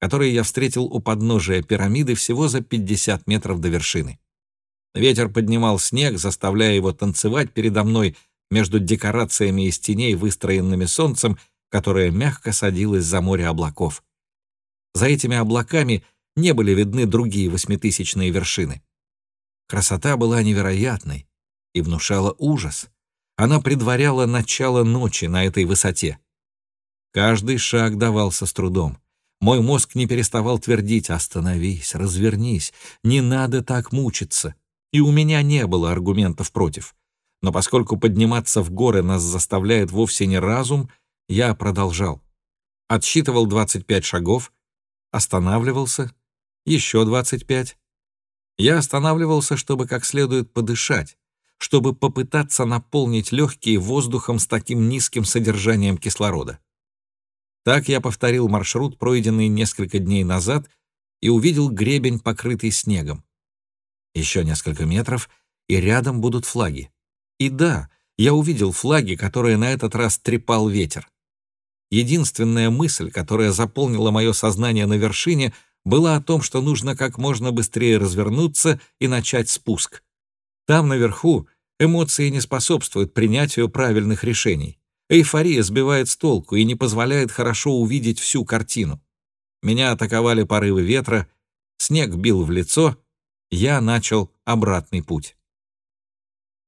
который я встретил у подножия пирамиды всего за 50 метров до вершины. Ветер поднимал снег, заставляя его танцевать передо мной между декорациями из теней, выстроенными солнцем, которое мягко садилось за море облаков. За этими облаками не были видны другие восьмитысячные вершины. Красота была невероятной и внушала ужас. Она предваряла начало ночи на этой высоте. Каждый шаг давался с трудом. Мой мозг не переставал твердить «Остановись, развернись, не надо так мучиться». И у меня не было аргументов против. Но поскольку подниматься в горы нас заставляет вовсе не разум, я продолжал. Отсчитывал 25 шагов, останавливался, еще 25. Я останавливался, чтобы как следует подышать, чтобы попытаться наполнить легкие воздухом с таким низким содержанием кислорода. Так я повторил маршрут, пройденный несколько дней назад, и увидел гребень, покрытый снегом. Еще несколько метров, и рядом будут флаги. И да, я увидел флаги, которые на этот раз трепал ветер. Единственная мысль, которая заполнила мое сознание на вершине, была о том, что нужно как можно быстрее развернуться и начать спуск. Там, наверху, эмоции не способствуют принятию правильных решений. Эйфория сбивает с толку и не позволяет хорошо увидеть всю картину. Меня атаковали порывы ветра, снег бил в лицо, я начал обратный путь.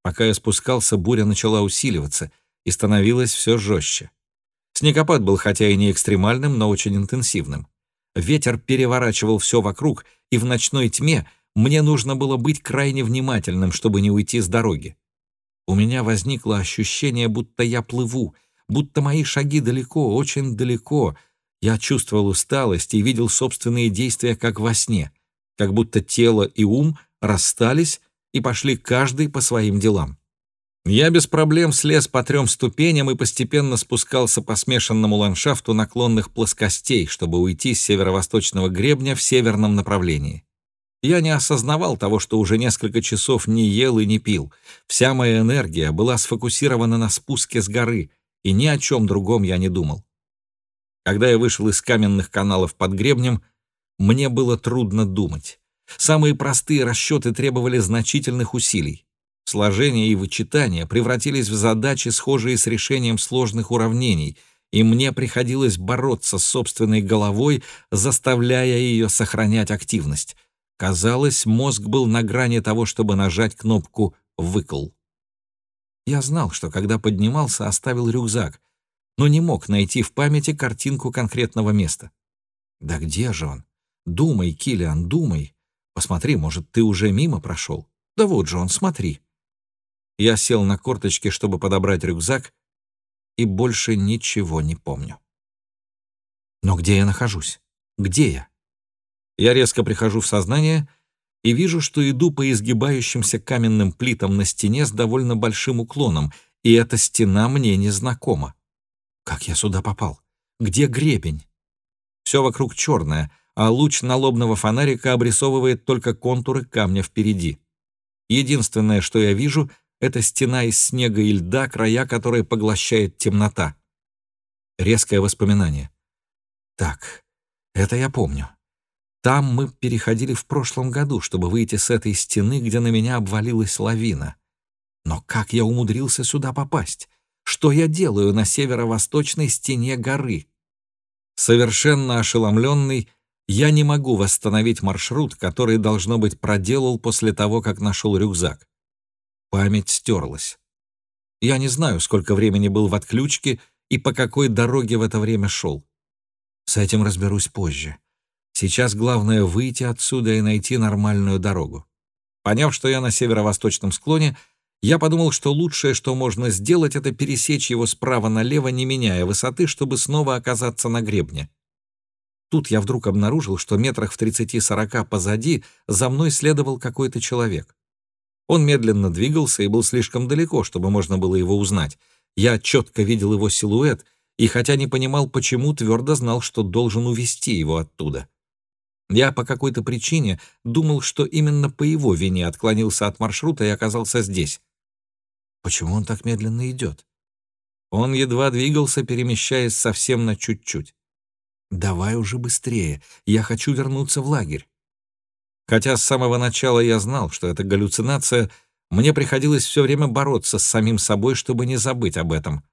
Пока я спускался, буря начала усиливаться и становилась все жестче. Снегопад был хотя и не экстремальным, но очень интенсивным. Ветер переворачивал все вокруг, и в ночной тьме мне нужно было быть крайне внимательным, чтобы не уйти с дороги. У меня возникло ощущение, будто я плыву, будто мои шаги далеко, очень далеко. Я чувствовал усталость и видел собственные действия как во сне, как будто тело и ум расстались и пошли каждый по своим делам. Я без проблем слез по трем ступеням и постепенно спускался по смешанному ландшафту наклонных плоскостей, чтобы уйти с северо-восточного гребня в северном направлении. Я не осознавал того, что уже несколько часов не ел и не пил. Вся моя энергия была сфокусирована на спуске с горы, и ни о чем другом я не думал. Когда я вышел из каменных каналов под гребнем, мне было трудно думать. Самые простые расчеты требовали значительных усилий. Сложение и вычитание превратились в задачи, схожие с решением сложных уравнений, и мне приходилось бороться с собственной головой, заставляя ее сохранять активность — Казалось, мозг был на грани того, чтобы нажать кнопку «выкл». Я знал, что когда поднимался, оставил рюкзак, но не мог найти в памяти картинку конкретного места. Да где же он? Думай, Килиан, думай. Посмотри, может, ты уже мимо прошел? Да вот же он, смотри. Я сел на корточки, чтобы подобрать рюкзак, и больше ничего не помню. Но где я нахожусь? Где я? Я резко прихожу в сознание и вижу, что иду по изгибающимся каменным плитам на стене с довольно большим уклоном, и эта стена мне незнакома. Как я сюда попал? Где гребень? Все вокруг черное, а луч налобного фонарика обрисовывает только контуры камня впереди. Единственное, что я вижу, это стена из снега и льда, края которой поглощает темнота. Резкое воспоминание. Так, это я помню. Там мы переходили в прошлом году, чтобы выйти с этой стены, где на меня обвалилась лавина. Но как я умудрился сюда попасть? Что я делаю на северо-восточной стене горы? Совершенно ошеломленный, я не могу восстановить маршрут, который, должно быть, проделал после того, как нашел рюкзак. Память стерлась. Я не знаю, сколько времени был в отключке и по какой дороге в это время шел. С этим разберусь позже. Сейчас главное выйти отсюда и найти нормальную дорогу. Поняв, что я на северо-восточном склоне, я подумал, что лучшее, что можно сделать, это пересечь его справа налево, не меняя высоты, чтобы снова оказаться на гребне. Тут я вдруг обнаружил, что метрах в 30-40 позади за мной следовал какой-то человек. Он медленно двигался и был слишком далеко, чтобы можно было его узнать. Я четко видел его силуэт, и хотя не понимал, почему, твердо знал, что должен увести его оттуда. Я по какой-то причине думал, что именно по его вине отклонился от маршрута и оказался здесь. Почему он так медленно идет? Он едва двигался, перемещаясь совсем на чуть-чуть. «Давай уже быстрее, я хочу вернуться в лагерь». Хотя с самого начала я знал, что это галлюцинация, мне приходилось все время бороться с самим собой, чтобы не забыть об этом.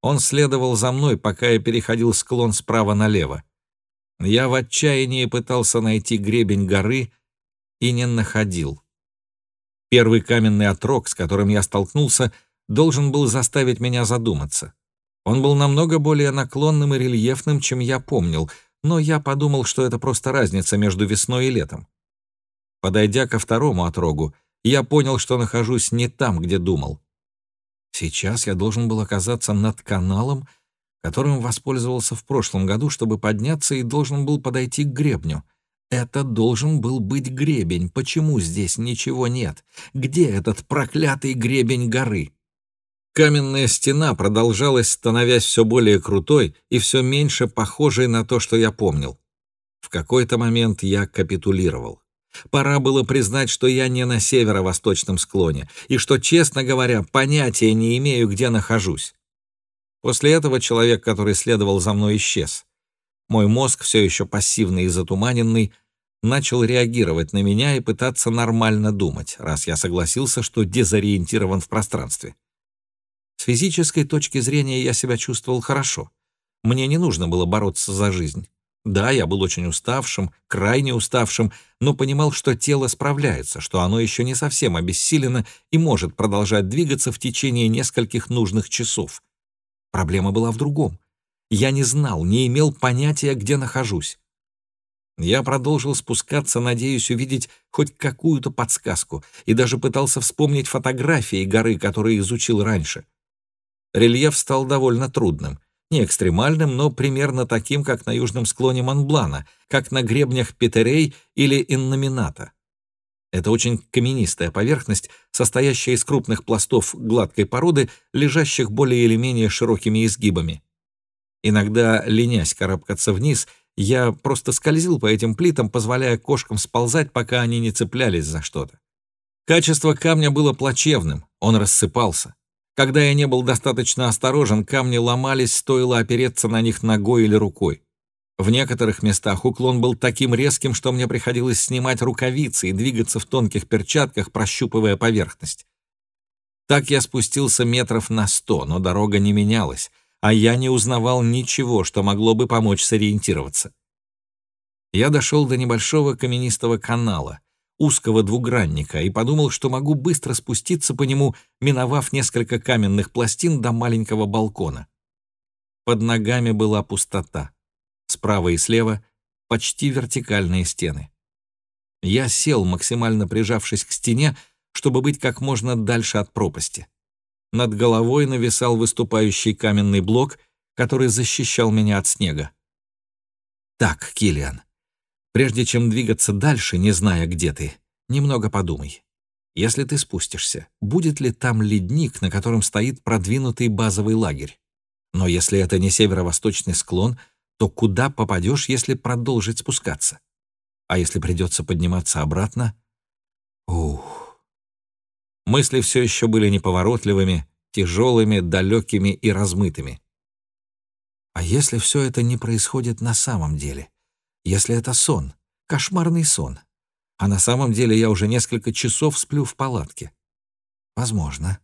Он следовал за мной, пока я переходил склон справа налево. Я в отчаянии пытался найти гребень горы и не находил. Первый каменный отрог, с которым я столкнулся, должен был заставить меня задуматься. Он был намного более наклонным и рельефным, чем я помнил, но я подумал, что это просто разница между весной и летом. Подойдя ко второму отрогу, я понял, что нахожусь не там, где думал. Сейчас я должен был оказаться над каналом, которым воспользовался в прошлом году, чтобы подняться, и должен был подойти к гребню — это должен был быть гребень. Почему здесь ничего нет? Где этот проклятый гребень горы? Каменная стена продолжалась, становясь все более крутой и все меньше похожей на то, что я помнил. В какой-то момент я капитулировал. Пора было признать, что я не на северо-восточном склоне, и что, честно говоря, понятия не имею, где нахожусь. После этого человек, который следовал за мной, исчез. Мой мозг, все еще пассивный и затуманенный, начал реагировать на меня и пытаться нормально думать, раз я согласился, что дезориентирован в пространстве. С физической точки зрения я себя чувствовал хорошо. Мне не нужно было бороться за жизнь. Да, я был очень уставшим, крайне уставшим, но понимал, что тело справляется, что оно еще не совсем обессилено и может продолжать двигаться в течение нескольких нужных часов. Проблема была в другом. Я не знал, не имел понятия, где нахожусь. Я продолжил спускаться, надеясь увидеть хоть какую-то подсказку, и даже пытался вспомнить фотографии горы, которые изучил раньше. Рельеф стал довольно трудным. Не экстремальным, но примерно таким, как на южном склоне Монблана, как на гребнях Петерей или Инномината. Это очень каменистая поверхность, состоящая из крупных пластов гладкой породы, лежащих более или менее широкими изгибами. Иногда, ленясь карабкаться вниз, я просто скользил по этим плитам, позволяя кошкам сползать, пока они не цеплялись за что-то. Качество камня было плачевным, он рассыпался. Когда я не был достаточно осторожен, камни ломались, стоило опереться на них ногой или рукой. В некоторых местах уклон был таким резким, что мне приходилось снимать рукавицы и двигаться в тонких перчатках, прощупывая поверхность. Так я спустился метров на сто, но дорога не менялась — а я не узнавал ничего, что могло бы помочь сориентироваться. Я дошел до небольшого каменистого канала, узкого двугранника, и подумал, что могу быстро спуститься по нему, миновав несколько каменных пластин до маленького балкона. Под ногами была пустота. Справа и слева — почти вертикальные стены. Я сел, максимально прижавшись к стене, чтобы быть как можно дальше от пропасти. Над головой нависал выступающий каменный блок, который защищал меня от снега. «Так, Килиан, прежде чем двигаться дальше, не зная, где ты, немного подумай. Если ты спустишься, будет ли там ледник, на котором стоит продвинутый базовый лагерь? Но если это не северо-восточный склон, то куда попадешь, если продолжить спускаться? А если придется подниматься обратно? Ух. Мысли все еще были неповоротливыми, тяжелыми, далекими и размытыми. А если все это не происходит на самом деле? Если это сон, кошмарный сон, а на самом деле я уже несколько часов сплю в палатке? Возможно.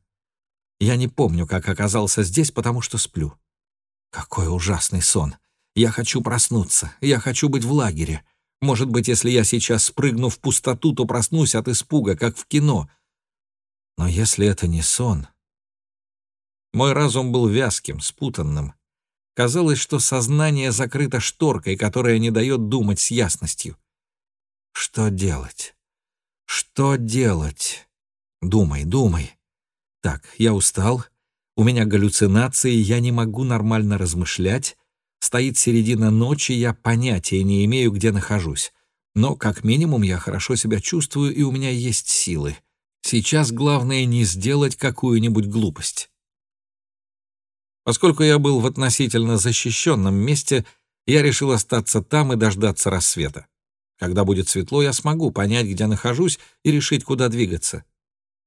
Я не помню, как оказался здесь, потому что сплю. Какой ужасный сон. Я хочу проснуться. Я хочу быть в лагере. Может быть, если я сейчас спрыгну в пустоту, то проснусь от испуга, как в кино. Но если это не сон... Мой разум был вязким, спутанным. Казалось, что сознание закрыто шторкой, которая не дает думать с ясностью. Что делать? Что делать? Думай, думай. Так, я устал, у меня галлюцинации, я не могу нормально размышлять, стоит середина ночи, я понятия не имею, где нахожусь. Но, как минимум, я хорошо себя чувствую, и у меня есть силы. Сейчас главное не сделать какую-нибудь глупость. Поскольку я был в относительно защищенном месте, я решил остаться там и дождаться рассвета. Когда будет светло, я смогу понять, где нахожусь, и решить, куда двигаться.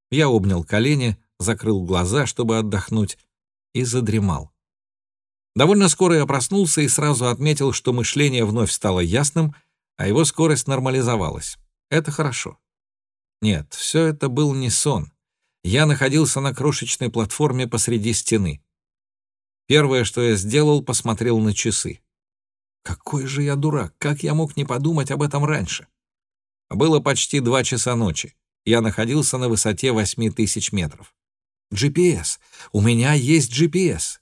Я обнял колени, закрыл глаза, чтобы отдохнуть, и задремал. Довольно скоро я проснулся и сразу отметил, что мышление вновь стало ясным, а его скорость нормализовалась. Это хорошо. Нет, все это был не сон. Я находился на крошечной платформе посреди стены. Первое, что я сделал, посмотрел на часы. Какой же я дурак, как я мог не подумать об этом раньше? Было почти два часа ночи. Я находился на высоте 8000 метров. GPS. У меня есть GPS.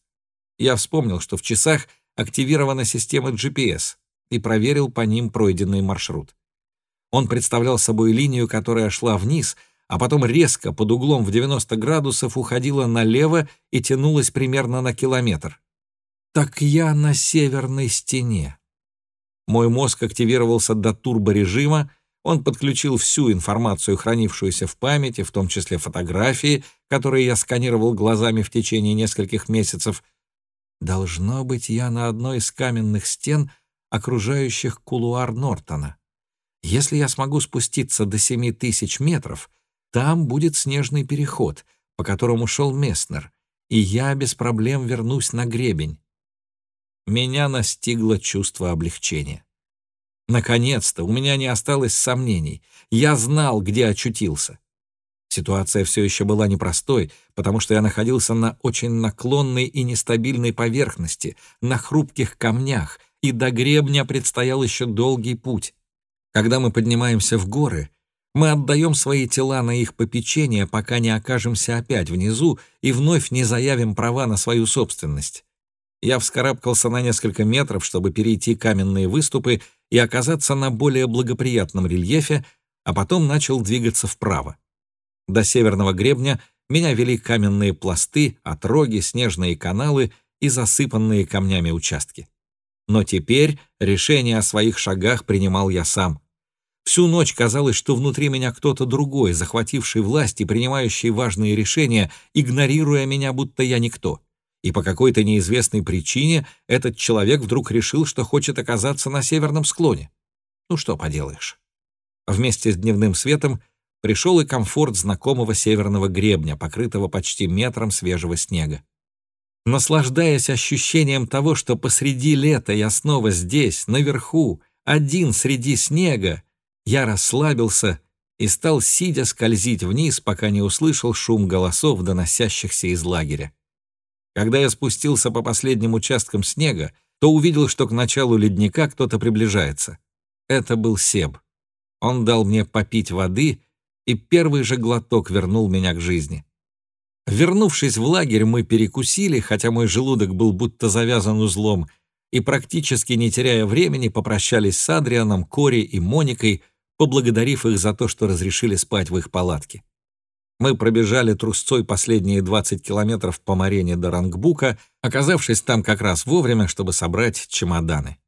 Я вспомнил, что в часах активирована система GPS и проверил по ним пройденный маршрут. Он представлял собой линию, которая шла вниз, а потом резко под углом в 90 градусов уходила налево и тянулась примерно на километр. Так я на северной стене. Мой мозг активировался до турборежима, он подключил всю информацию, хранившуюся в памяти, в том числе фотографии, которые я сканировал глазами в течение нескольких месяцев. Должно быть, я на одной из каменных стен, окружающих кулуар Нортона. Если я смогу спуститься до семи тысяч метров, там будет снежный переход, по которому шел Месснер, и я без проблем вернусь на гребень. Меня настигло чувство облегчения. Наконец-то у меня не осталось сомнений. Я знал, где очутился. Ситуация все еще была непростой, потому что я находился на очень наклонной и нестабильной поверхности, на хрупких камнях, и до гребня предстоял еще долгий путь. Когда мы поднимаемся в горы, мы отдаем свои тела на их попечение, пока не окажемся опять внизу и вновь не заявим права на свою собственность. Я вскарабкался на несколько метров, чтобы перейти каменные выступы и оказаться на более благоприятном рельефе, а потом начал двигаться вправо. До северного гребня меня вели каменные пласты, отроги, снежные каналы и засыпанные камнями участки. Но теперь решение о своих шагах принимал я сам. Всю ночь казалось, что внутри меня кто-то другой, захвативший власть и принимающий важные решения, игнорируя меня, будто я никто и по какой-то неизвестной причине этот человек вдруг решил, что хочет оказаться на северном склоне. Ну что поделаешь. Вместе с дневным светом пришел и комфорт знакомого северного гребня, покрытого почти метром свежего снега. Наслаждаясь ощущением того, что посреди лета я снова здесь, наверху, один среди снега, я расслабился и стал сидя скользить вниз, пока не услышал шум голосов, доносящихся из лагеря. Когда я спустился по последним участкам снега, то увидел, что к началу ледника кто-то приближается. Это был Себ. Он дал мне попить воды, и первый же глоток вернул меня к жизни. Вернувшись в лагерь, мы перекусили, хотя мой желудок был будто завязан узлом, и практически не теряя времени попрощались с Адрианом, Кори и Моникой, поблагодарив их за то, что разрешили спать в их палатке. Мы пробежали трусцой последние 20 километров по Марене до Рангбука, оказавшись там как раз вовремя, чтобы собрать чемоданы.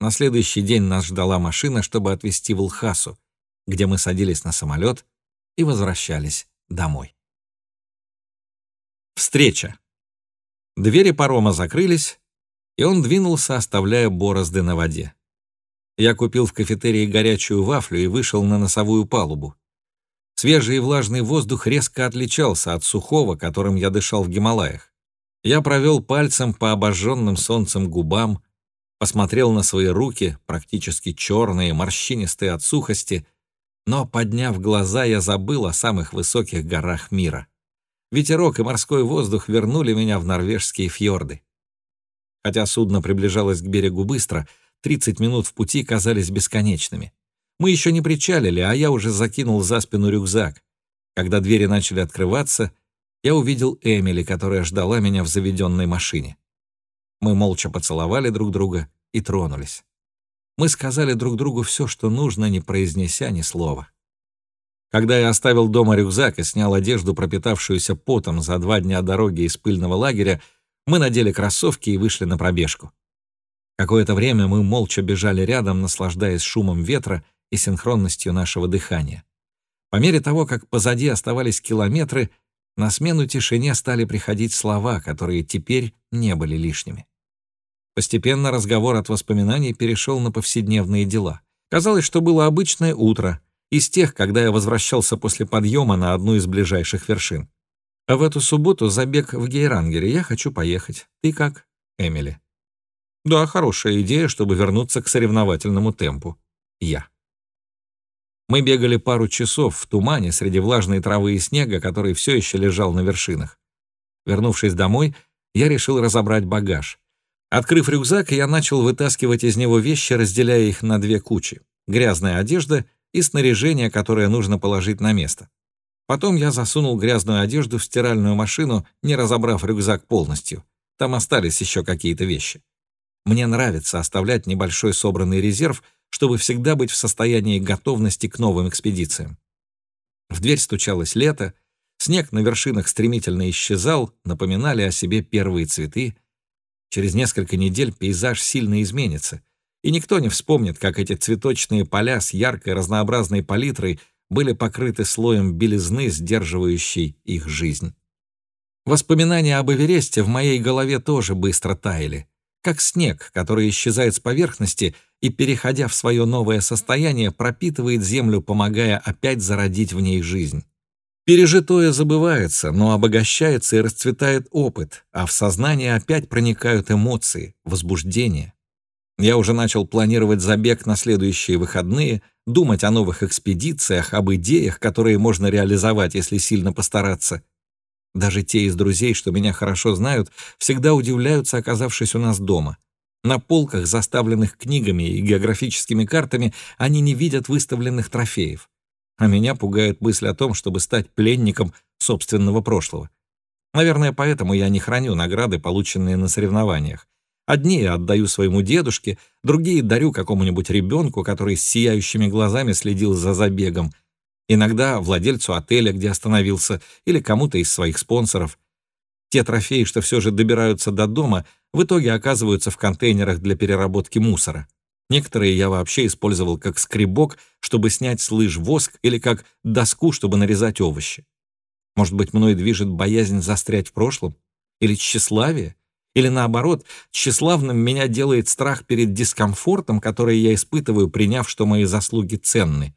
На следующий день нас ждала машина, чтобы отвезти в Лхасу, где мы садились на самолет и возвращались домой. Встреча. Двери парома закрылись, и он двинулся, оставляя борозды на воде. Я купил в кафетерии горячую вафлю и вышел на носовую палубу. Свежий и влажный воздух резко отличался от сухого, которым я дышал в Гималаях. Я провел пальцем по обожженным солнцем губам, посмотрел на свои руки, практически черные, морщинистые от сухости, но, подняв глаза, я забыл о самых высоких горах мира. Ветерок и морской воздух вернули меня в норвежские фьорды. Хотя судно приближалось к берегу быстро, 30 минут в пути казались бесконечными. Мы еще не причалили, а я уже закинул за спину рюкзак. Когда двери начали открываться, я увидел Эмили, которая ждала меня в заведенной машине. Мы молча поцеловали друг друга и тронулись. Мы сказали друг другу все, что нужно, не произнеся ни слова. Когда я оставил дома рюкзак и снял одежду, пропитавшуюся потом за два дня дороги из пыльного лагеря, мы надели кроссовки и вышли на пробежку. Какое-то время мы молча бежали рядом, наслаждаясь шумом ветра и синхронностью нашего дыхания. По мере того, как позади оставались километры, на смену тишине стали приходить слова, которые теперь не были лишними. Постепенно разговор от воспоминаний перешел на повседневные дела. Казалось, что было обычное утро, из тех, когда я возвращался после подъема на одну из ближайших вершин. А в эту субботу забег в Гейрангере. Я хочу поехать. Ты как, Эмили? Да, хорошая идея, чтобы вернуться к соревновательному темпу. Я. Мы бегали пару часов в тумане среди влажной травы и снега, который все еще лежал на вершинах. Вернувшись домой, я решил разобрать багаж. Открыв рюкзак, я начал вытаскивать из него вещи, разделяя их на две кучи. Грязная одежда и снаряжение, которое нужно положить на место. Потом я засунул грязную одежду в стиральную машину, не разобрав рюкзак полностью. Там остались еще какие-то вещи. Мне нравится оставлять небольшой собранный резерв — чтобы всегда быть в состоянии готовности к новым экспедициям. В дверь стучалось лето, снег на вершинах стремительно исчезал, напоминали о себе первые цветы. Через несколько недель пейзаж сильно изменится, и никто не вспомнит, как эти цветочные поля с яркой разнообразной палитрой были покрыты слоем белизны, сдерживающей их жизнь. Воспоминания об Эвересте в моей голове тоже быстро таяли как снег, который исчезает с поверхности и, переходя в свое новое состояние, пропитывает землю, помогая опять зародить в ней жизнь. Пережитое забывается, но обогащается и расцветает опыт, а в сознание опять проникают эмоции, возбуждение. Я уже начал планировать забег на следующие выходные, думать о новых экспедициях, об идеях, которые можно реализовать, если сильно постараться — даже те из друзей, что меня хорошо знают, всегда удивляются, оказавшись у нас дома. На полках, заставленных книгами и географическими картами, они не видят выставленных трофеев. А меня пугает мысль о том, чтобы стать пленником собственного прошлого. Наверное, поэтому я не храню награды, полученные на соревнованиях. Одни я отдаю своему дедушке, другие дарю какому-нибудь ребенку, который с сияющими глазами следил за забегом — Иногда владельцу отеля, где остановился, или кому-то из своих спонсоров. Те трофеи, что все же добираются до дома, в итоге оказываются в контейнерах для переработки мусора. Некоторые я вообще использовал как скребок, чтобы снять с лыж воск, или как доску, чтобы нарезать овощи. Может быть, мной движет боязнь застрять в прошлом? Или тщеславие? Или наоборот, тщеславным меня делает страх перед дискомфортом, который я испытываю, приняв, что мои заслуги ценны?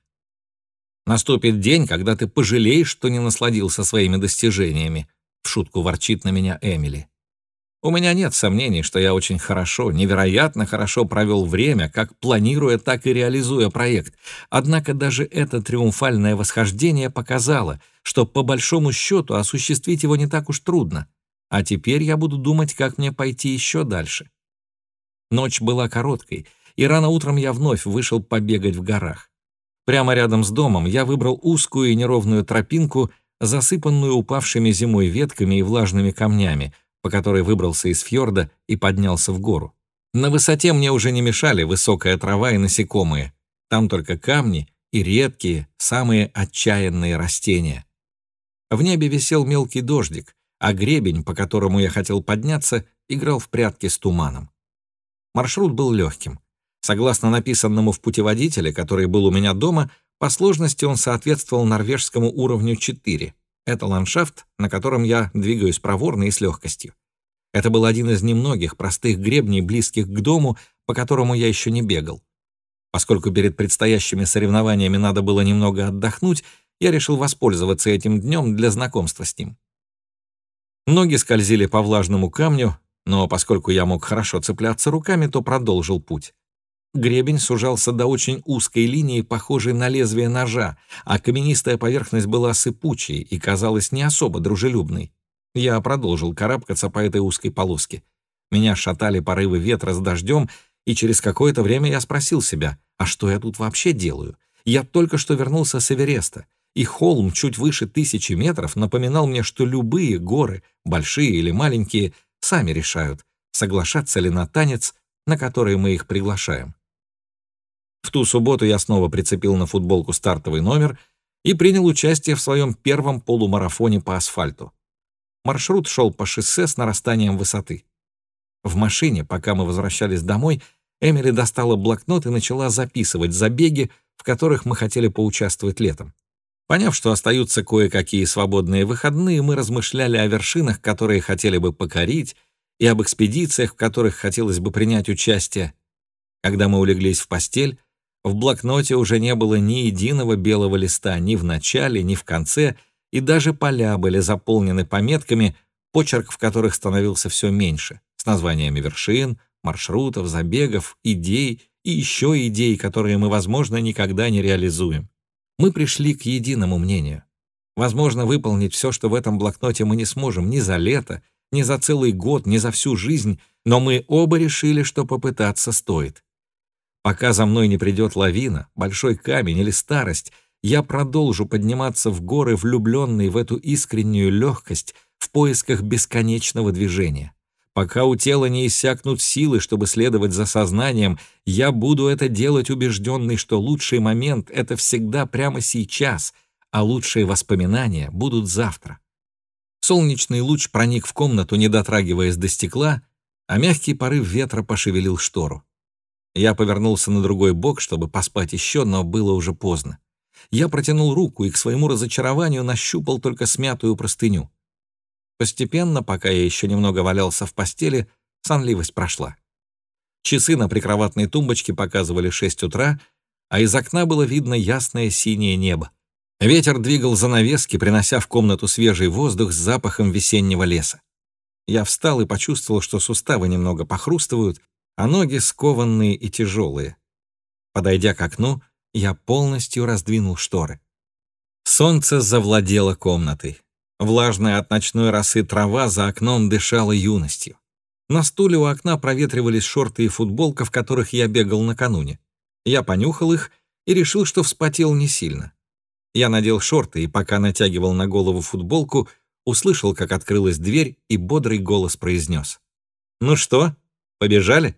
Наступит день, когда ты пожалеешь, что не насладился своими достижениями», — в шутку ворчит на меня Эмили. У меня нет сомнений, что я очень хорошо, невероятно хорошо провел время, как планируя, так и реализуя проект. Однако даже это триумфальное восхождение показало, что по большому счету осуществить его не так уж трудно. А теперь я буду думать, как мне пойти еще дальше. Ночь была короткой, и рано утром я вновь вышел побегать в горах. Прямо рядом с домом я выбрал узкую и неровную тропинку, засыпанную упавшими зимой ветками и влажными камнями, по которой выбрался из фьорда и поднялся в гору. На высоте мне уже не мешали высокая трава и насекомые. Там только камни и редкие, самые отчаянные растения. В небе висел мелкий дождик, а гребень, по которому я хотел подняться, играл в прятки с туманом. Маршрут был легким. Согласно написанному в путеводителе, который был у меня дома, по сложности он соответствовал норвежскому уровню 4. Это ландшафт, на котором я двигаюсь проворно и с легкостью. Это был один из немногих простых гребней, близких к дому, по которому я еще не бегал. Поскольку перед предстоящими соревнованиями надо было немного отдохнуть, я решил воспользоваться этим днем для знакомства с ним. Ноги скользили по влажному камню, но поскольку я мог хорошо цепляться руками, то продолжил путь. Гребень сужался до очень узкой линии, похожей на лезвие ножа, а каменистая поверхность была сыпучей и казалась не особо дружелюбной. Я продолжил карабкаться по этой узкой полоске. Меня шатали порывы ветра с дождем, и через какое-то время я спросил себя, а что я тут вообще делаю? Я только что вернулся с Эвереста, и холм чуть выше тысячи метров напоминал мне, что любые горы, большие или маленькие, сами решают, соглашаться ли на танец, на который мы их приглашаем. В ту субботу я снова прицепил на футболку стартовый номер и принял участие в своем первом полумарафоне по асфальту. Маршрут шел по шоссе с нарастанием высоты. В машине, пока мы возвращались домой, Эмили достала блокнот и начала записывать забеги, в которых мы хотели поучаствовать летом. Поняв, что остаются кое-какие свободные выходные, мы размышляли о вершинах, которые хотели бы покорить, и об экспедициях, в которых хотелось бы принять участие. Когда мы улеглись в постель, в блокноте уже не было ни единого белого листа ни в начале, ни в конце, и даже поля были заполнены пометками, почерк в которых становился все меньше, с названиями вершин, маршрутов, забегов, идей и еще идей, которые мы, возможно, никогда не реализуем. Мы пришли к единому мнению. Возможно, выполнить все, что в этом блокноте мы не сможем ни за лето, ни за целый год, ни за всю жизнь, но мы оба решили, что попытаться стоит. Пока за мной не придет лавина, большой камень или старость, я продолжу подниматься в горы, влюбленный в эту искреннюю легкость в поисках бесконечного движения. Пока у тела не иссякнут силы, чтобы следовать за сознанием, я буду это делать убежденный, что лучший момент — это всегда прямо сейчас, а лучшие воспоминания будут завтра. Солнечный луч проник в комнату, не дотрагиваясь до стекла, а мягкий порыв ветра пошевелил штору. Я повернулся на другой бок, чтобы поспать еще, но было уже поздно. Я протянул руку и к своему разочарованию нащупал только смятую простыню. Постепенно, пока я еще немного валялся в постели, сонливость прошла. Часы на прикроватной тумбочке показывали 6 утра, а из окна было видно ясное синее небо. Ветер двигал занавески, принося в комнату свежий воздух с запахом весеннего леса. Я встал и почувствовал, что суставы немного похрустывают, а ноги скованные и тяжелые. Подойдя к окну, я полностью раздвинул шторы. Солнце завладело комнатой. Влажная от ночной росы трава за окном дышала юностью. На стуле у окна проветривались шорты и футболка, в которых я бегал накануне. Я понюхал их и решил, что вспотел не сильно. Я надел шорты и, пока натягивал на голову футболку, услышал, как открылась дверь, и бодрый голос произнес. «Ну что, побежали?»